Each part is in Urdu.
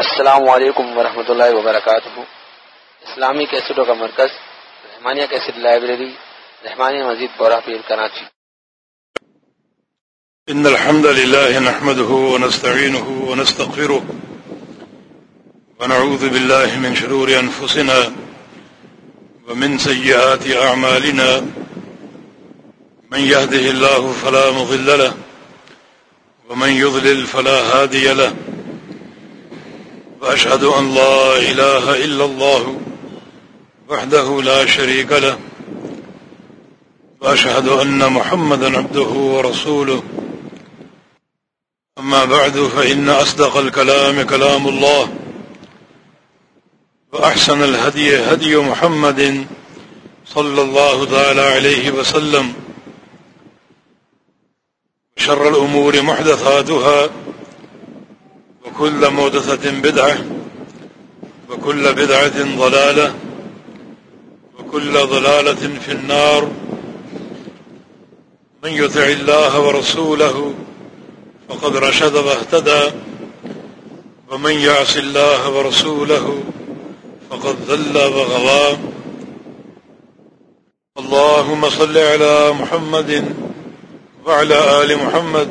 السلام علیکم ورحمۃ اللہ وبرکاتہ۔ اسلامی کیسٹوں کا مرکز، رحمانیہ کیسٹ لائبریری، رحمانیہ مزید بورا پیر کراچی۔ ان الحمد لله نحمده ونستعينه ونستغفره ونعوذ بالله من شرور انفسنا ومن سيئات اعمالنا۔ من يهده الله فلا مضل له، ومن يضلل فلا هادي له۔ وأشهد أن لا إله إلا الله وحده لا شريك له وأشهد أن محمد عبده ورسوله. أما بعد، فإن أصدق الكلام كلام الله وأحسن الهدي هدي محمد صلى الله تعالى عليه وسلم. شر الأمور محدثاتها وكل مودثة بدعة، وكل بدعة ضلالة، وكل ضلالة في النار. من يتع الله ورسوله فقد رشد واهتدى، ومن يعص الله ورسوله فقد ذل وغضى اللهم صل على محمد وعلى آل محمد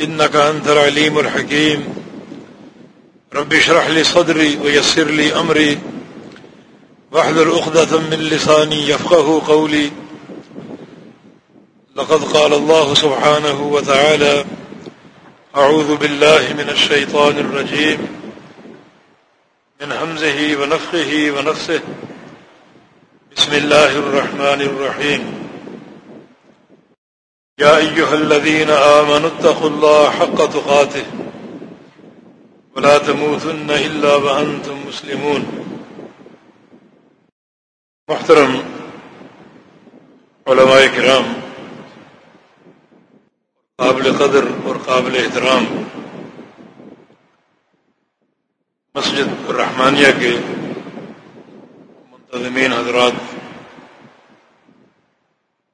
إنك أنت العليم الحكيم. رب اشرح لي صدري ويسر لي أمري. واحذر أخذة من لساني يفقه قولي. لقد قال الله سبحانه وتعالى أعوذ بالله من الشيطان الرجيم. من همزه ونفخه ونفسه. بسم الله الرحمن الرحيم. يا أيها الذين آمنوا اتقوا الله حق تقاته ولا تموتن إلا وأنتم مسلمون محترم علماء کرام، قابل قدر اور قابل احترام، مسجد الرحمانیہ کے منتظمین حضرات،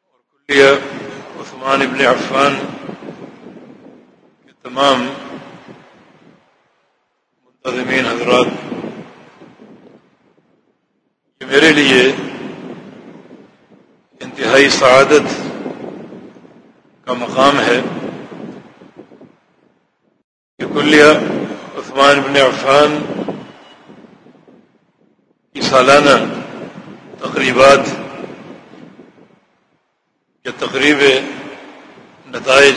اور کلیہ عثمان ابن عفان کے تمام منتظمین حضرات یہ میرے لیے انتہائی سعادت کا مقام ہے کہ کلیہ عثمان ابن عفان کی سالانہ تقریبات یا تقریب نتائج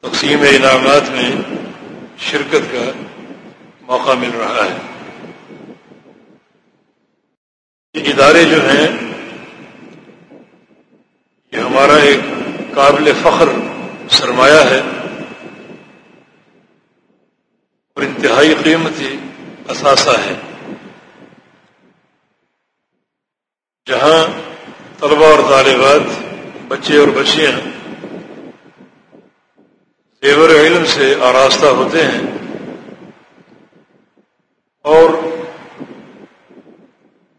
تقسیم انعامات میں شرکت کا موقع مل رہا ہے۔ یہ ادارے جو ہیں، یہ ہمارا ایک قابل فخر سرمایہ ہے اور انتہائی قیمتی اثاثہ ہے۔ جہاں طلبہ اور طالبات بچے اور بچیاں زیور علم سے آراستہ ہوتے ہیں اور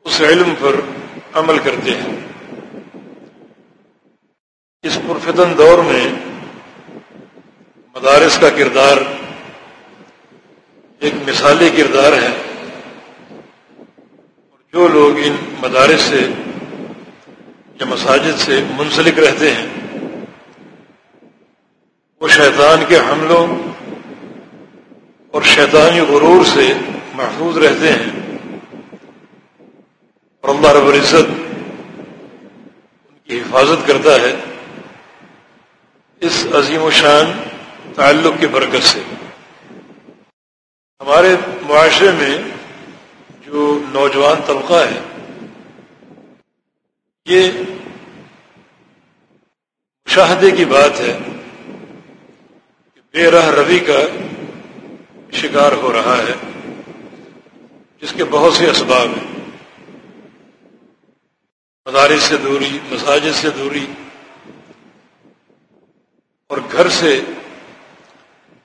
اس علم پر عمل کرتے ہیں۔ اس پرفتن دور میں مدارس کا کردار ایک مثالی کردار ہے۔ اور جو لوگ ان مدارس سے یا مساجد سے منسلک رہتے ہیں، وہ شیطان کے حملوں اور شیطانی غرور سے محفوظ رہتے ہیں۔ اور اللہ رب العزت ان کی حفاظت کرتا ہے اس عظیم و شان تعلق کی برکت سے۔ ہمارے معاشرے میں جو نوجوان طبقہ ہے یہ مشاہدے کی بات ہے کہ بے راہ روی کا شکار ہو رہا ہے، جس کے بہت سے اسباب ہیں۔ مدارس سے دوری، مساجد سے دوری، اور گھر سے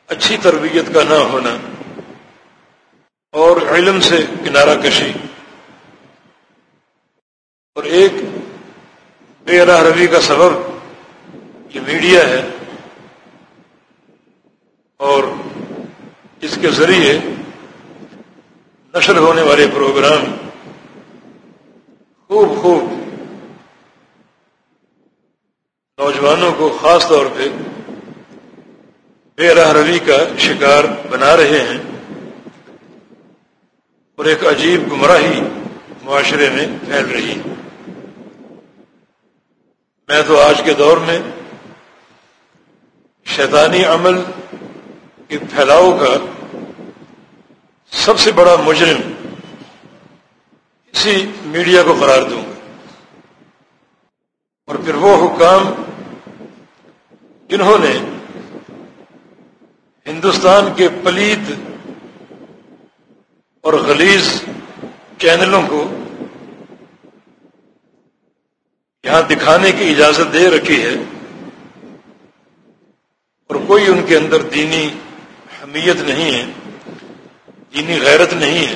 اچھی تربیت کا نہ ہونا، اور علم سے کنارہ کشی۔ اور ایک بے راہ روی کا سبب یہ میڈیا ہے اور اس کے ذریعے نشر ہونے والے پروگرام خوب خوب نوجوانوں کو خاص طور پہ بے راہ روی کا شکار بنا رہے ہیں اور ایک عجیب گمراہی معاشرے میں پھیل رہی ہے۔ میں تو آج کے دور میں شیطانی عمل کے پھیلاؤ کا سب سے بڑا مجرم اسی میڈیا کو قرار دوں گا۔ اور پھر وہ حکام جنہوں نے ہندوستان کے پلیت اور غلیظ چینلوں کو یہاں دکھانے کی اجازت دے رکھی ہے اور کوئی ان کے اندر دینی حمیت نہیں ہے، دینی غیرت نہیں ہے۔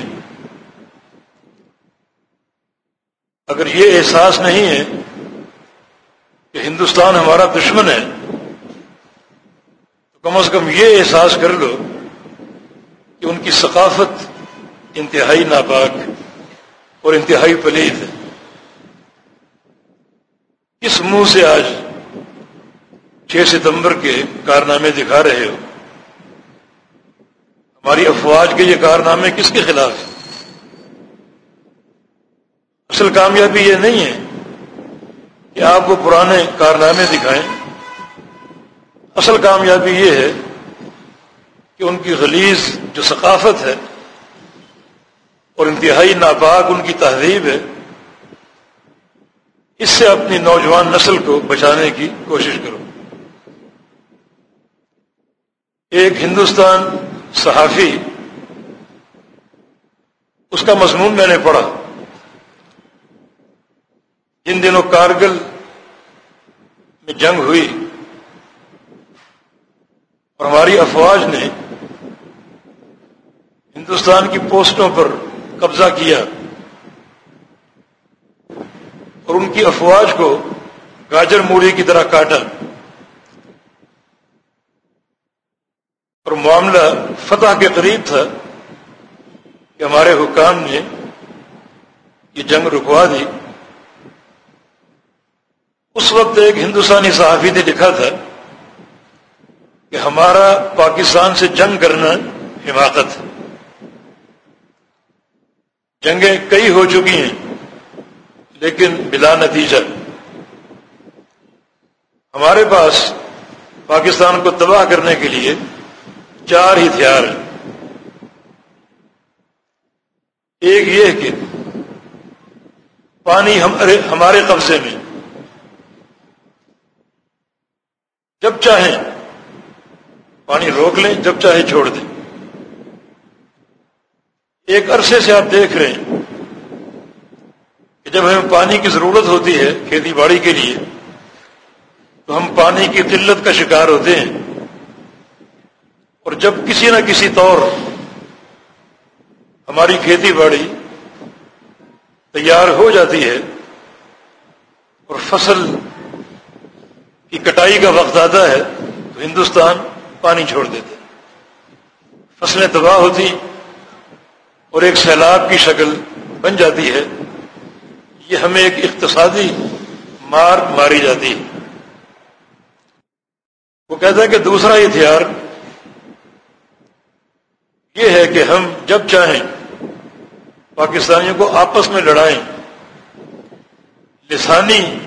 اگر یہ احساس نہیں ہے کہ ہندوستان ہمارا دشمن ہے، تو کم از کم یہ احساس کر لو کہ ان کی ثقافت انتہائی ناپاک اور انتہائی پلید ہے۔ اس منہ سے آج چھ ستمبر کے کارنامے دکھا رہے ہو؟ ہماری افواج کے یہ کارنامے کس کے خلاف ہیں؟ اصل کامیابی یہ نہیں ہے کہ آپ کو پرانے کارنامے دکھائیں۔ اصل کامیابی یہ ہے کہ ان کی غلیظ جو ثقافت ہے اور انتہائی ناپاک ان کی تہذیب ہے اس سے اپنی نوجوان نسل کو بچانے کی کوشش کرو۔ ایک ہندوستان صحافی، اس کا مضمون میں نے پڑھا۔ جن دنوں کارگل میں جنگ ہوئی اور ہماری افواج نے ہندوستان کی پوسٹوں پر قبضہ کیا۔ اور ان کی افواج کو گاجر موڑی کی طرح کاٹا۔ اور معاملہ فتح کے قریب تھا کہ ہمارے حکام نے یہ جنگ رکوا دی۔ اس وقت ایک ہندوستانی صحافی نے لکھا تھا کہ ہمارا پاکستان سے جنگ کرنا حماقت جنگیں کئی ہو چکی ہیں۔ لیکن بلا نتیجہ۔ ہمارے پاس پاکستان کو تباہ کرنے کے لیے چار ہتھیار ہیں۔ ایک یہ کہ پانی ہمارے قبضے میں۔ جب چاہیں پانی روک لیں، جب چاہے چھوڑ دیں۔ ایک عرصے سے آپ دیکھ رہے ہیں جب ہمیں پانی کی ضرورت ہوتی ہے کھیتی باڑی کے لیے، تو ہم پانی کی قلت کا شکار ہوتے ہیں۔ اور جب کسی نہ کسی طور ہماری کھیتی باڑی تیار ہو جاتی ہے اور فصل کی کٹائی کا وقت آتا ہے، تو ہندوستان پانی چھوڑ دیتے فصلیں تباہ ہوتی اور ایک سیلاب کی شکل بن جاتی ہے۔ یہ ہمیں ایک اقتصادی مار ماری جاتی ہے۔ وہ کہتا ہے کہ دوسرا ہتھیار یہ ہے کہ ہم جب چاہیں پاکستانیوں کو آپس میں لڑائیں، لسانی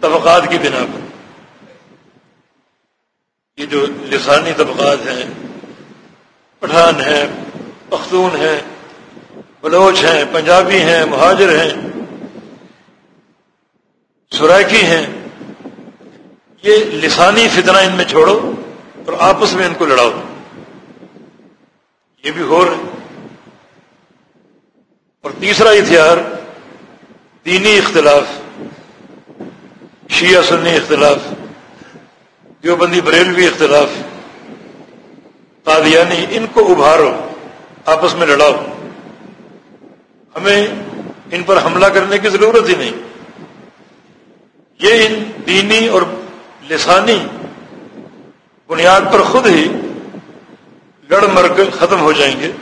طبقات کی بنا پر۔ یہ جو لسانی طبقات ہیں، پٹھان ہیں، پختون ہیں، بلوچ ہیں، پنجابی ہیں، مہاجر ہیں سرائکی ہیں، یہ لسانی فتنہ ان میں چھوڑو اور آپس میں ان کو لڑاؤ۔ یہ بھی ہو رہے اور تیسرا ہتھیار، دینی اختلاف، شیعہ سنی اختلاف، دیوبندی بریلوی اختلاف قادیانی ان کو ابھارو، آپس میں لڑاؤ۔ ہمیں ان پر حملہ کرنے کی ضرورت ہی نہیں۔ یہ ان دینی اور لسانی بنیاد پر خود ہی لڑ مر کر ختم ہو جائیں گے۔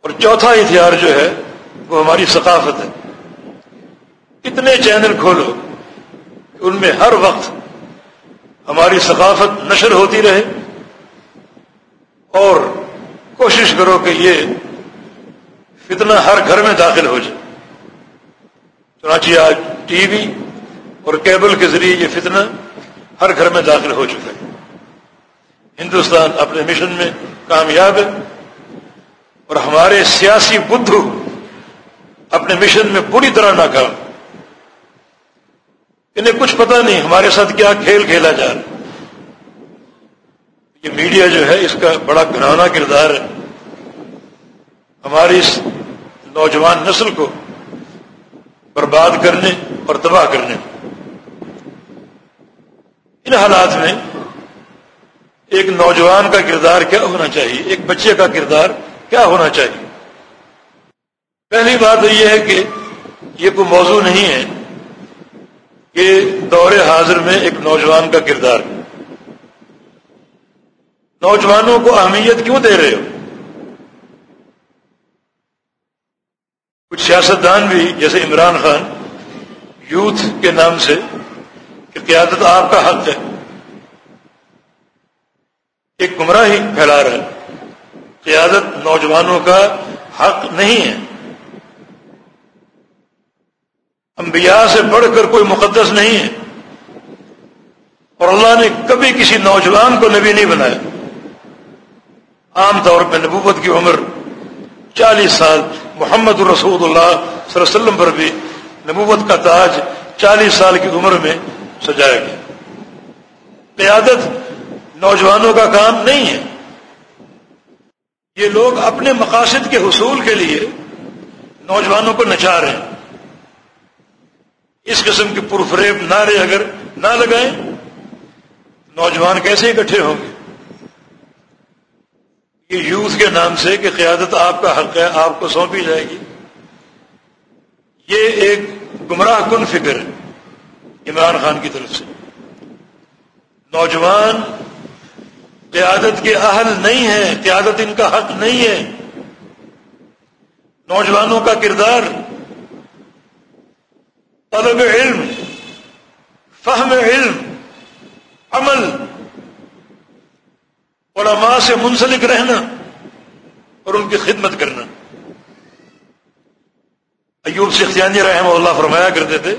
اور چوتھا ہتھیار جو ہے وہ ہماری ثقافت ہے۔ اتنے چینل کھولو کہ ان میں ہر وقت ہماری ثقافت نشر ہوتی رہے۔ اور کوشش کرو کہ یہ فتنہ ہر گھر میں داخل ہو جائے۔ چنانچہ آج ٹی وی اور کیبل کے ذریعے یہ فتنہ ہر گھر میں داخل ہو چکا ہے۔ ہندوستان اپنے مشن میں کامیاب ہے اور ہمارے سیاسی بدھو اپنے مشن میں پوری طرح ناکام۔ انہیں کچھ پتہ نہیں ہمارے ساتھ کیا کھیل کھیلا جا رہا یہ میڈیا جو ہے، اس کا بڑا گھرانا کردار ہے۔ ہماری اس نوجوان نسل کو برباد کرنے اور تباہ کرنے۔ ان حالات میں ایک نوجوان کا کردار کیا ہونا چاہیے؟ ایک بچے کا کردار کیا ہونا چاہیے؟ پہلی بات یہ ہے کہ یہ کوئی موضوع نہیں ہے کہ دور حاضر میں ایک نوجوان کا کردار۔ نوجوانوں کو اہمیت کیوں دے رہے ہو؟ کچھ سیاستدان بھی، جیسے عمران خان، یوتھ کے نام سے کہ قیادت آپ کا حق ہے۔ ایک گمراہی پھیلا رہا ہے۔ قیادت نوجوانوں کا حق نہیں ہے۔ انبیاء سے بڑھ کر کوئی مقدس نہیں ہے۔ اور اللہ نے کبھی کسی نوجوان کو نبی نہیں بنایا۔ عام طور پہ نبوت کی عمر چالیس سال محمد الرسول اللہ صلی اللہ علیہ وسلم پر بھی نبوت کا تاج چالیس سال کی عمر میں سجایا گیا۔ قیادت نوجوانوں کا کام نہیں ہے۔ یہ لوگ اپنے مقاصد کے حصول کے لیے نوجوانوں کو نچا رہے ہیں۔ اس قسم کے پرفریب نعرے اگر نہ لگائیں، نوجوان کیسے اکٹھے ہوں گے؟ یہ یوتھ کے نام سے کہ قیادت آپ کا حق ہے، آپ کو سونپی جائے گی۔ یہ ایک گمراہ کن فکر ہے عمران خان کی طرف سے۔ نوجوان قیادت کے اہل نہیں ہے قیادت ان کا حق نہیں ہے۔ نوجوانوں کا کردار، طلب علم فہم علم، عمل علماء سے منسلک رہنا اور ان کی خدمت کرنا۔ ایوب سختیانی رحمہ اللہ فرمایا کرتے تھے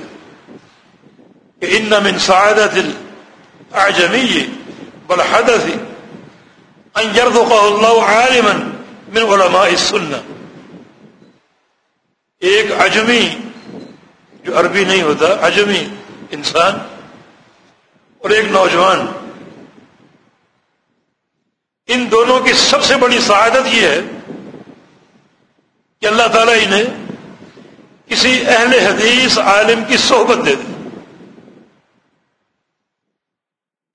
کہ ان من سعادت الاعجمی بل حدث ان يرزقه اللہ عالما من علماء السنہ۔ ایک عجمی جو عربی نہیں ہوتا، عجمی انسان اور ایک نوجوان۔ ان دونوں کی سب سے بڑی سعادت یہ ہے کہ اللہ تعالیٰ انہیں کسی اہل حدیث عالم کی صحبت دے دے۔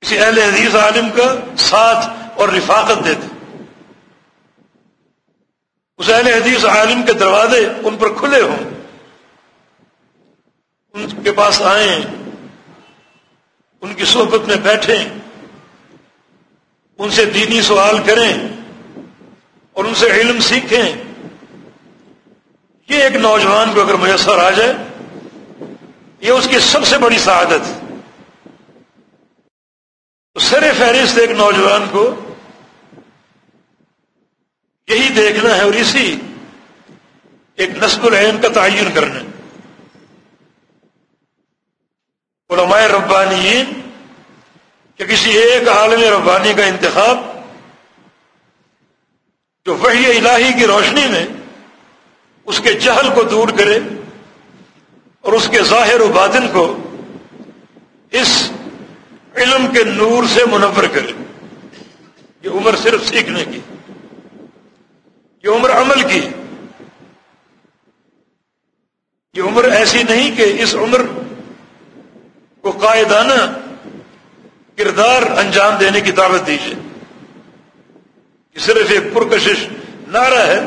کسی اہل حدیث عالم کا ساتھ اور رفاقت دے دے۔ اس اہل حدیث عالم کے دروازے ان پر کھلے ہوں۔ ان کے پاس آئیں۔ ان کی صحبت میں بیٹھیں۔ ان سے دینی سوال کریں اور ان سے علم سیکھیں۔ یہ ایک نوجوان کو اگر میسر آ جائے، یہ اس کی سب سے بڑی سعادت۔ تو سر فہرست ایک نوجوان کو یہی دیکھنا ہے اور اسی ایک نصب العین کا تعین کرنا علماء ربانیین کہ کسی ایک عالم ربانی کا انتخاب جو وحی الہی کی روشنی میں اس کے جہل کو دور کرے اور اس کے ظاہر و باطن کو اس علم کے نور سے منور کرے، یہ عمر صرف سیکھنے کی، یہ عمر عمل کی، یہ عمر ایسی نہیں کہ اس عمر کو قائدانہ کردار انجام دینے کی دعوت دیجیے یہ صرف ایک پرکشش نعرہ ہے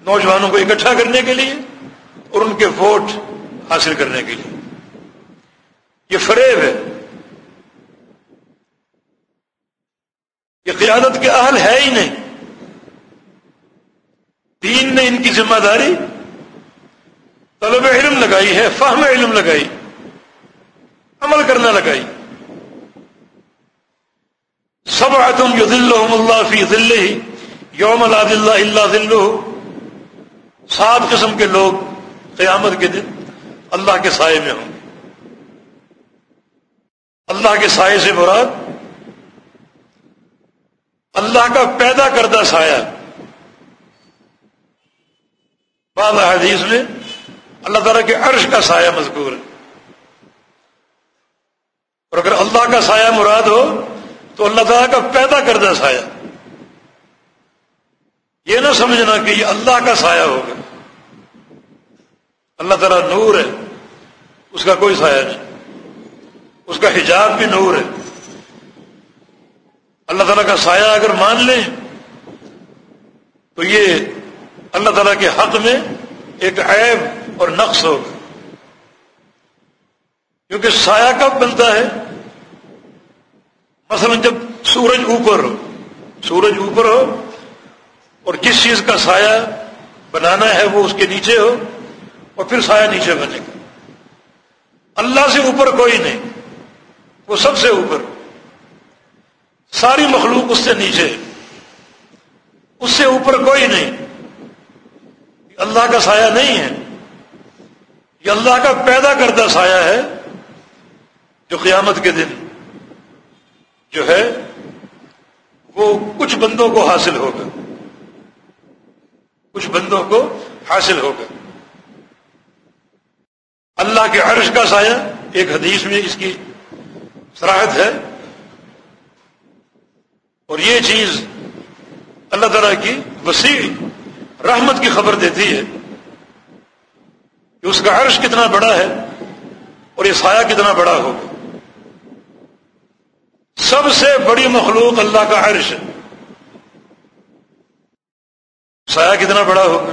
نوجوانوں کو اکٹھا کرنے کے لیے اور ان کے ووٹ حاصل کرنے کے لیے۔ یہ فریب ہے۔ یہ قیادت کے اہل ہے ہی نہیں۔ دین نے ان کی ذمہ داری طلب علم لگائی ہے، فہم علم لگائی، عمل کرنا لگائی۔ سب آتم جو دل اللہ فی دل یوم اللہ اللہ دل سات قسم کے لوگ قیامت کے دن اللہ کے سائے میں ہوں۔ اللہ کے سائے سے مراد اللہ کا پیدا کردہ سایہ۔ بعض حدیث میں اللہ تعالیٰ کے عرش کا سایہ مذکور ہے۔ اور اگر اللہ کا سایہ مراد ہو تو اللہ تعالیٰ کا پیدا کردہ سایہ۔ یہ نہ سمجھنا کہ یہ اللہ کا سایہ ہوگا اللہ تعالیٰ نور ہے، اس کا کوئی سایہ نہیں۔ اس کا حجاب بھی نور ہے۔ اللہ تعالیٰ کا سایہ اگر مان لیں، تو یہ اللہ تعالیٰ کے حق میں ایک عیب اور نقص ہوگا۔ کیونکہ سایہ کب بنتا ہے؟ مثلا جب سورج اوپر ہو، سورج اوپر ہو اور جس چیز کا سایہ بنانا ہے وہ اس کے نیچے ہو اور پھر سایہ نیچے بنے۔ گا اللہ سے اوپر کوئی نہیں، وہ سب سے اوپر۔ ساری مخلوق اس سے نیچے۔ اس سے اوپر کوئی نہیں۔ اللہ کا سایہ نہیں ہے۔ یہ اللہ کا پیدا کردہ سایہ ہے جو قیامت کے دن جو ہے وہ کچھ بندوں کو حاصل ہوگا کچھ بندوں کو حاصل ہوگا اللہ کے عرش کا سایہ ایک حدیث میں اس کی سراہد ہے۔ اور یہ چیز اللہ تعالی کی وسیع رحمت کی خبر دیتی ہے کہ اس کا عرش کتنا بڑا ہے اور یہ سایہ کتنا بڑا ہوگا۔ سب سے بڑی مخلوق اللہ کا عرش ہے۔ سایہ کتنا بڑا ہوگا؟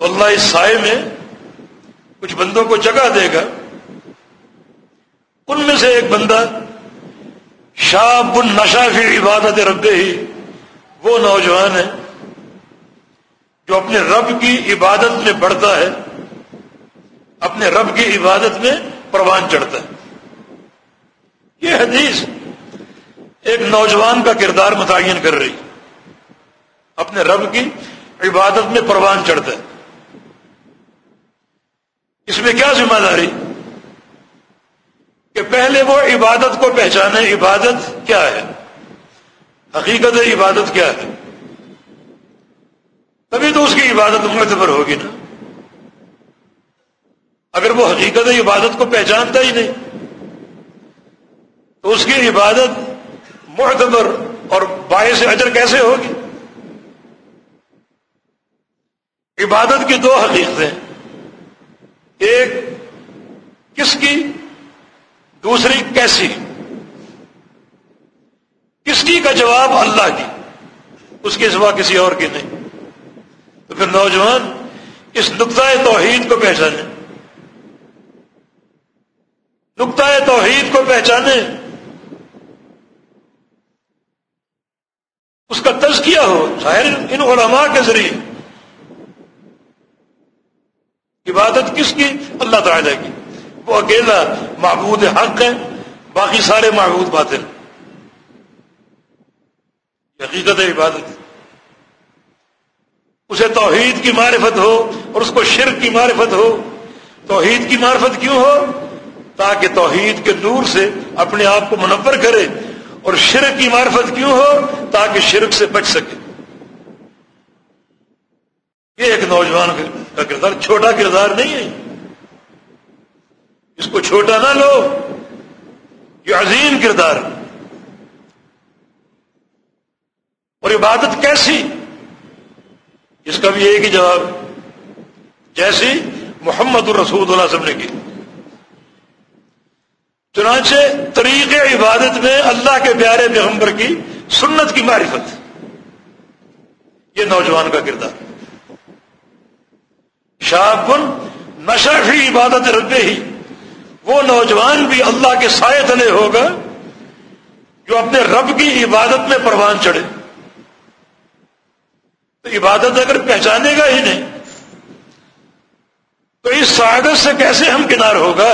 اللہ اس سائے میں کچھ بندوں کو جگہ دے گا۔ ان میں سے ایک بندہ شاہ بن فی عبادت رب ہی وہ نوجوان ہے جو اپنے رب کی عبادت میں بڑھتا ہے، اپنے رب کی عبادت میں پروان چڑھتا ہے۔ یہ حدیث ایک نوجوان کا کردار متعین کر رہی اپنے رب کی عبادت میں پروان چڑھتا ہے۔ اس میں کیا ذمہ داری؟ کہ پہلے وہ عبادت کو پہچانے، عبادت کیا ہے؟ حقیقت عبادت کیا ہے؟ تبھی تو اس کی عبادت معتبر ہوگی نا۔ اگر وہ حقیقت عبادت کو پہچانتا ہی نہیں تو اس کی عبادت معتبر اور باعث اجر کیسے ہوگی؟ عبادت کی دو حقیقتیں ایک، کس کی؟ دوسری، کیسی؟ کس کی کا جواب اللہ کی؟ اس کے سوا کسی اور کی نہیں۔ تو پھر نوجوان، اس نقطۂ توحید کو پہچانے۔ نقطۂ توحید کو پہچانے اس کا تزکیہ ہو۔ ظاہر ان علماء کے ذریعے۔ عبادت کس کی؟ اللہ تعالیٰ کی۔ وہ اکیلا معبود حق ہے، باقی سارے معبود باطل۔ حقیقت عبادت۔ اسے توحید کی معرفت ہو اور اس کو شرک کی معرفت ہو۔ توحید کی معرفت کیوں ہو؟ تاکہ توحید کے نور سے اپنے آپ کو منور کرے۔ اور شرک کی معرفت کیوں ہو تاکہ شرک سے بچ سکے؟ یہ ایک نوجوان کا کردار، چھوٹا کردار نہیں ہے۔ اس کو چھوٹا نہ لو، یہ عظیم کردار اور عبادت کیسی؟ اس کا بھی ایک ہی جواب، جیسی محمد الرسود اللہ وسلم نے کی۔ چنانچہ طریق عبادت میں اللہ کے پیارے پیغمبر کی سنت کی معرفت۔ یہ نوجوان کا کردار۔ شاہ کن نشہ فی عبادت ربے ہی۔ وہ نوجوان بھی اللہ کے سائے تلے ہوگا جو اپنے رب کی عبادت میں پروان چڑھے۔ تو عبادت اگر پہچانے گا ہی نہیں، تو اس سعادت سے کیسے ہم کنار ہوگا؟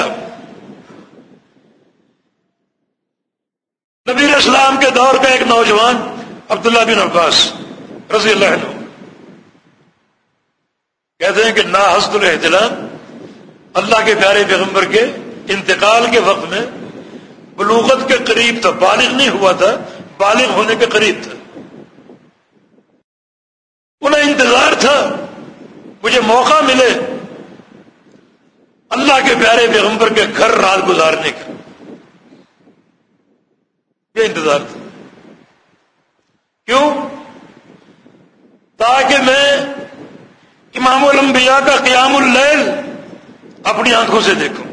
نبی اسلام کے دور کا ایک نوجوان عبداللہ بن عباس رضی اللہ عنہ کہتے ہیں کہ نا حسد الحتلام اللہ کے پیارے پیغمبر کے انتقال کے وقت میں بلوغت کے قریب تھا، بالغ نہیں ہوا تھا، بالغ ہونے کے قریب تھا۔ انہیں انتظار تھا، مجھے موقع ملے اللہ کے پیارے پیغمبر کے گھر رات گزارنے کا۔ یہ انتظار تھا۔ کیوں؟ تاکہ میں امام الانبیاء کا قیام اللیل اپنی آنکھوں سے دیکھوں۔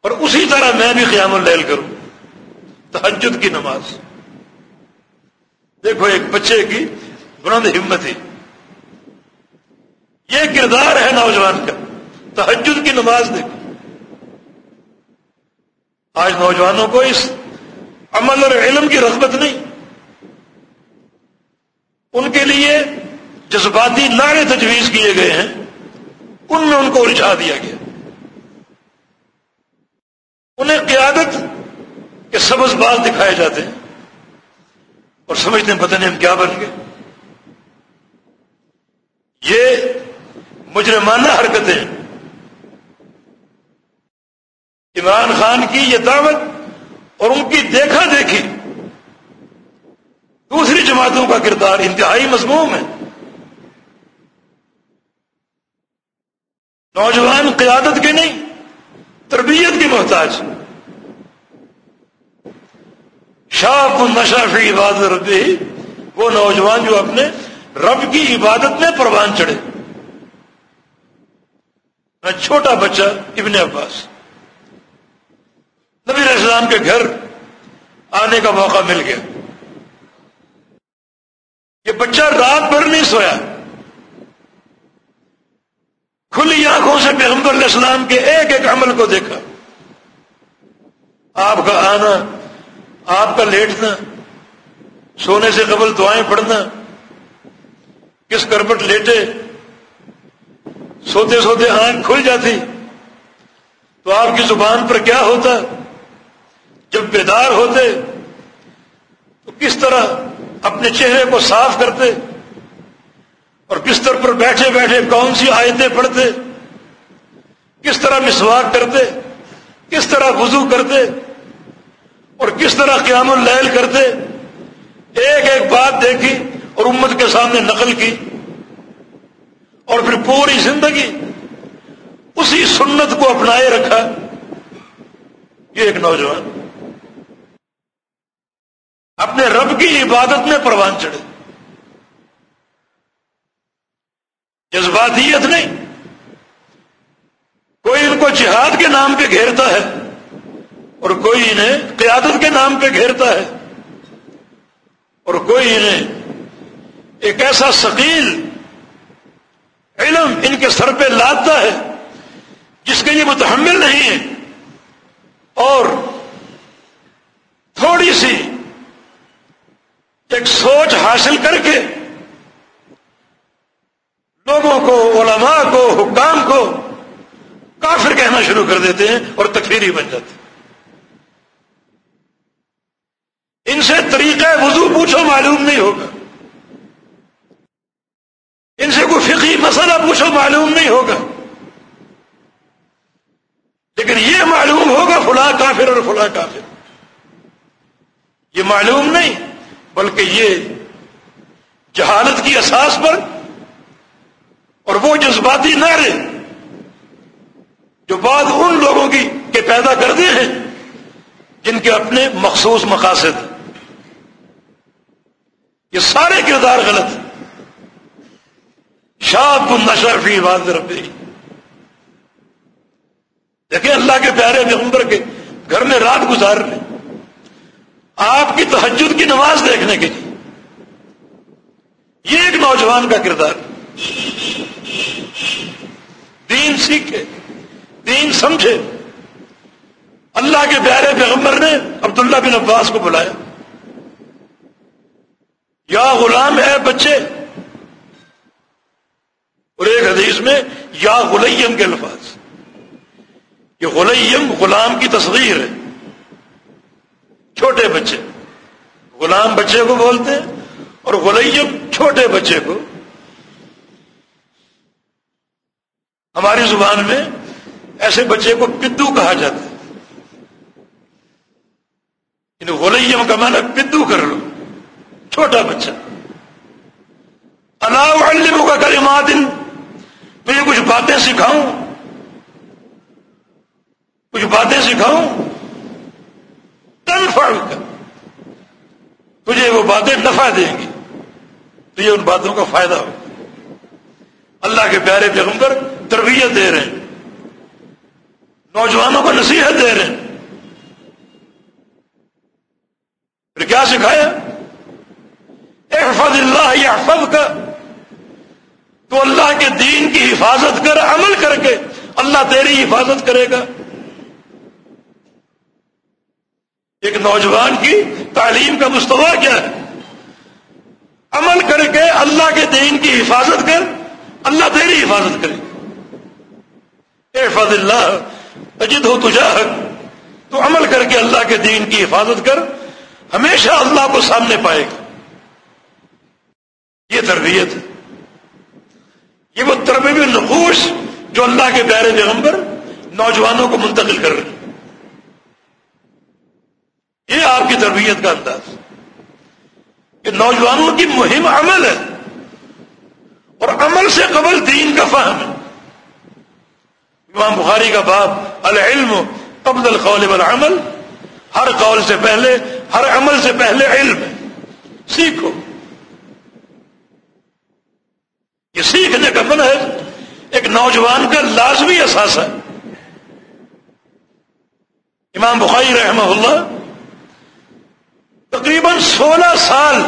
اور اسی طرح میں بھی قیام اللیل کروں۔ تحجد کی نماز۔ دیکھو، ایک بچے کی بلند ہمت ہی یہ کردار ہے نوجوان کا۔ تحجد کی نماز دیکھو۔ آج نوجوانوں کو اس عمل اور علم کی رغبت نہیں۔ ان کے لیے جذباتی نعرے تجویز کیے گئے ہیں۔ ان میں ان کو الجھا دیا گیا۔ انہیں قیادت کے سبز بال دکھائے جاتے ہیں۔ اور سمجھتے ہیں پتہ نہیں ہم کیا بن گئے۔ یہ مجرمانہ حرکتیں۔ عمران خان کی یہ دعوت اور ان کی دیکھا دیکھی دوسری جماعتوں کا کردار انتہائی مضموم ہے۔ نوجوان قیادت کے نہیں، تربیت کی محتاج۔ شاپ نشا فی عبادت ربی، وہ نوجوان جو اپنے رب کی عبادت میں پروان چڑھے۔ میں چھوٹا بچہ ابن عباس۔ نبی علیہ السلام کے گھر آنے کا موقع مل گیا۔ یہ بچہ رات بھر نہیں سویا۔ کھلی آنکھوں سے پیغمبر علیہ السلام کے ایک ایک عمل کو دیکھا۔ آپ کا آنا، آپ کا لیٹنا، سونے سے قبل دعائیں پڑھنا، کس کربٹ لیٹے، سوتے سوتے آنکھ کھل جاتی۔ تو آپ کی زبان پر کیا ہوتا؟ جب بیدار ہوتے، تو کس طرح اپنے چہرے کو صاف کرتے اور بستر پر بیٹھے بیٹھے کون سی آیتیں پڑھتے، کس طرح مسواک کرتے، کس طرح وضو کرتے اور کس طرح قیام اللیل کرتے، ایک ایک بات دیکھی اور امت کے سامنے نقل کی اور پھر پوری زندگی اسی سنت کو اپنائے رکھا۔ یہ ایک نوجوان اپنے رب کی عبادت میں پروان چڑھے۔ جذباتیت نہیں۔ کوئی ان کو جہاد کے نام پہ گھیرتا ہے اور کوئی انہیں قیادت کے نام پہ گھیرتا ہے اور کوئی انہیں ایک ایسا ثقیل علم ان کے سر پہ لاتا ہے جس کے یہ متحمل نہیں ہے اور تھوڑی سی ایک سوچ حاصل کر کے لوگوں کو، علماء کو، حکام کو کافر کہنا شروع کر دیتے ہیں اور تکفیری بن جاتے ان سے طریقہ وضو پوچھو معلوم نہیں ہوگا۔ ان سے کوئی فقی مسئلہ پوچھو معلوم نہیں ہوگا۔ لیکن یہ معلوم ہوگا فلاں کافر اور فلاں کافر۔ یہ معلوم نہیں۔ بلکہ یہ جہالت کی اساس پر اور وہ جذباتی نعرے جو بعد ان لوگوں کی کے پیدا کرتے ہیں جن کے اپنے مخصوص مقاصد یہ سارے کردار غلط ہیں۔ شاپ نشہ فی بات ربی۔ دیکھیں اللہ کے پیارے پیغمبر کے گھر میں رات گزار رہے آپ کی تحجد کی نماز دیکھنے کے لیے۔ یہ ایک نوجوان کا کردار۔ دین سیکھے، دین سمجھے۔ اللہ کے پیارے پیغمبر نے عبداللہ بن عباس کو بلایا۔ یا غلام ہے بچے۔ اور ایک حدیث میں یا غلیم کے الفاظ۔ یہ غلیم غلام کی تصویر ہے۔ چھوٹے بچے۔ غلام بچے کو بولتے ہیں اور غلیم چھوٹے بچے کو۔ ہماری زبان میں ایسے بچے کو پدو کہا جاتا ہے۔ یعنی غلیم کا مانا پدو کر لو۔ چھوٹا بچہ۔ اللہ علم کا کلمات۔ تجھے کچھ باتیں سکھاؤں۔ کچھ باتیں سکھاؤں۔ تنفع کا تجھے وہ باتیں نفع دیں گی۔ تجھے ان باتوں کا فائدہ ہوگا اللہ کے پیارے پیغمبر تربیت دے رہے ہیں۔ نوجوانوں کو نصیحت دے رہے ہیں۔ پھر کیا سکھایا؟ احفظ اللہ احفظ کا تو اللہ کے دین کی حفاظت کر، عمل کر کے اللہ تیری حفاظت کرے گا۔ ایک نوجوان کی تعلیم کا مستوى کیا ہے؟ عمل کر کے اللہ کے دین کی حفاظت کر، اللہ تیری حفاظت کرے۔ احفظ اللہ اجد ہو تجا تو عمل کر کے اللہ کے دین کی حفاظت کر، ہمیشہ اللہ کو سامنے پائے گا۔ یہ تربیت ہے۔ یہ وہ تربیت نقوش جو اللہ کے پیارے پیغمبر نوجوانوں کو منتقل کر رہے ہیں۔ یہ آپ کی تربیت کا انداز کہ نوجوانوں کی مہم عمل ہے اور عمل سے قبل دین کا فہم ہے۔ امام بخاری کا باب، العلم قبل القول والعمل، ہر قول سے پہلے، ہر عمل سے پہلے علم ہے۔ سیکھو۔ یہ سیکھنے کا من ہے ایک نوجوان کا لازمی احساس ہے۔ امام بخاری رحمہ اللہ تقریباً سولہ سال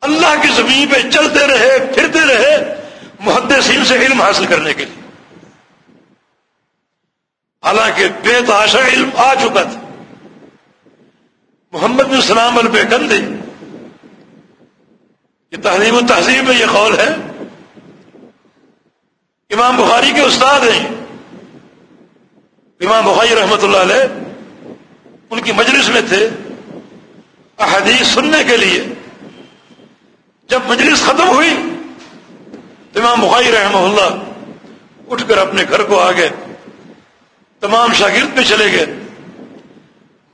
اللہ کی زمین پہ چلتے رہے، پھرتے رہے محدثین سے علم حاصل کرنے کے لیے۔ حالانکہ بے تحاشا علم آ چکا تھا۔ محمد بن سلام البے کندے یہ تحریم و تہذیب میں یہ قول ہے۔ امام بخاری کے استاد ہیں۔ امام بخاری رحمت اللہ علیہ ان کی مجلس میں تھے احادیث سننے کے لیے۔ جب مجلس ختم ہوئی تو امام بخاری رحمہ اللہ اٹھ کر اپنے گھر کو آ گئے۔ تمام شاگرد پہ چلے گئے۔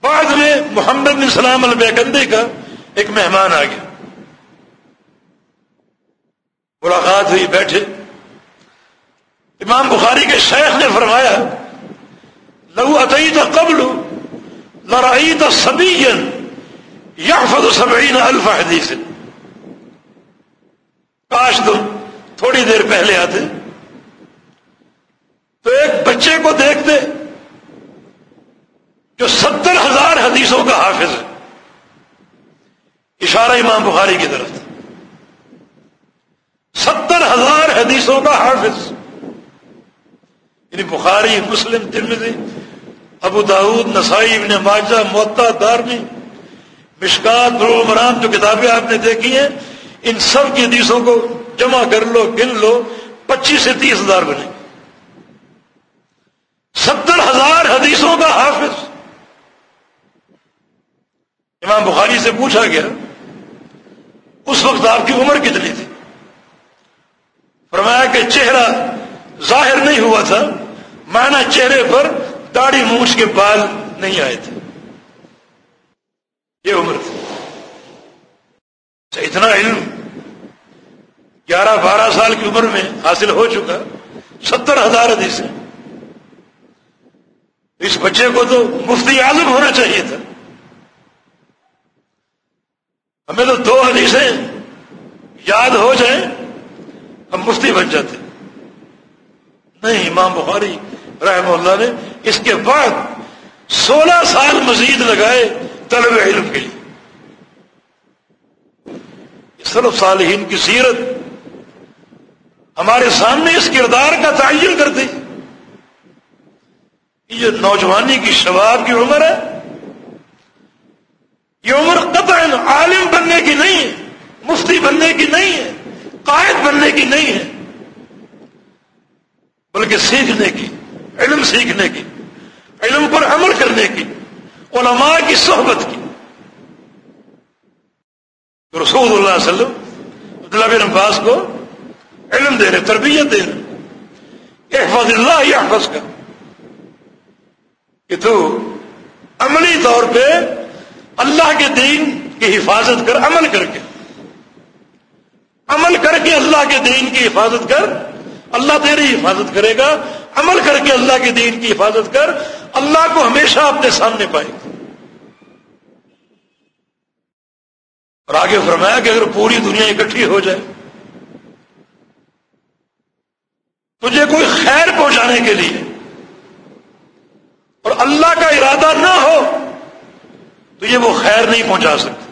بعد میں محمد بن سلام البیکندے کا ایک مہمان آ گیا۔ ملاقات ہوئی، بیٹھے۔ امام بخاری کے شیخ نے فرمایا، لو اتئی تو قبل لڑائی تو سبھی یا فضو سبعین الف حدیث کاش تم تھوڑی دیر پہلے آتے. تو ایک بچے کو دیکھتے جو ستر ہزار حدیثوں کا حافظ ہے. اشارہ امام بخاری کی طرف ستر ہزار حدیثوں کا حافظ. یعنی بخاری، مسلم ترمزی ابو داود، نسائی، ابن ماجہ معطا دارمی مشکات مرام جو کتابیں آپ نے دیکھی ہیں، ان سب کی حدیثوں کو جمع کر لو، گن لو، پچیس سے تیس ہزار بنے۔ ستر ہزار حدیثوں کا حافظ۔ امام بخاری سے پوچھا گیا، اس وقت آپ کی عمر کتنی تھی؟ فرمایا کہ چہرہ ظاہر نہیں ہوا تھا مانا چہرے پر داڑھی مونچھ کے بال نہیں آئے تھے۔ یہ عمر تھی۔ اچھا، اتنا علم گیارہ بارہ سال کی عمر میں حاصل ہو چکا، ستر ہزار حدیث اس بچے کو تو مفتی اعظم ہونا چاہیے تھا۔ ہمیں تو دو حدیثیں یاد ہو جائیں، ہم مفتی بن جاتے۔ نہیں، امام بخاری رحم اللہ نے اس کے بعد سولہ سال مزید لگائے طلب علم کے لیے۔ صرف صالحین کی سیرت ہمارے سامنے اس کردار کا تعین کرتے یہ نوجوانی کی شباب کی عمر ہے۔ یہ عمر قطع عالم بننے کی نہیں ہے، مفتی بننے کی نہیں ہے، قائد بننے کی نہیں ہے، بلکہ سیکھنے کی۔ علم سیکھنے کی، علم پر عمل کرنے کی، علماء کی صحبت کی۔ رسول اللہ علیہ وسلم عبداللہ بن عباس کو علم دے رہے، تربیت دے رہے۔ احفظ اللہ یا حفظ کا۔ کہ تو عملی طور پہ اللہ کے دین کی حفاظت کر، عمل کر کے۔ عمل کر کے اللہ کے دین کی حفاظت کر، اللہ تیری حفاظت کرے گا۔ عمل کر کے اللہ کے دین کی حفاظت کر، اللہ کو ہمیشہ اپنے سامنے پائے۔ گا اور آگے فرمایا کہ اگر پوری دنیا اکٹھی ہو جائے، تجھے کوئی خیر پہنچانے کے لیے اور اللہ کا ارادہ نہ ہو تو یہ وہ خیر نہیں پہنچا سکتی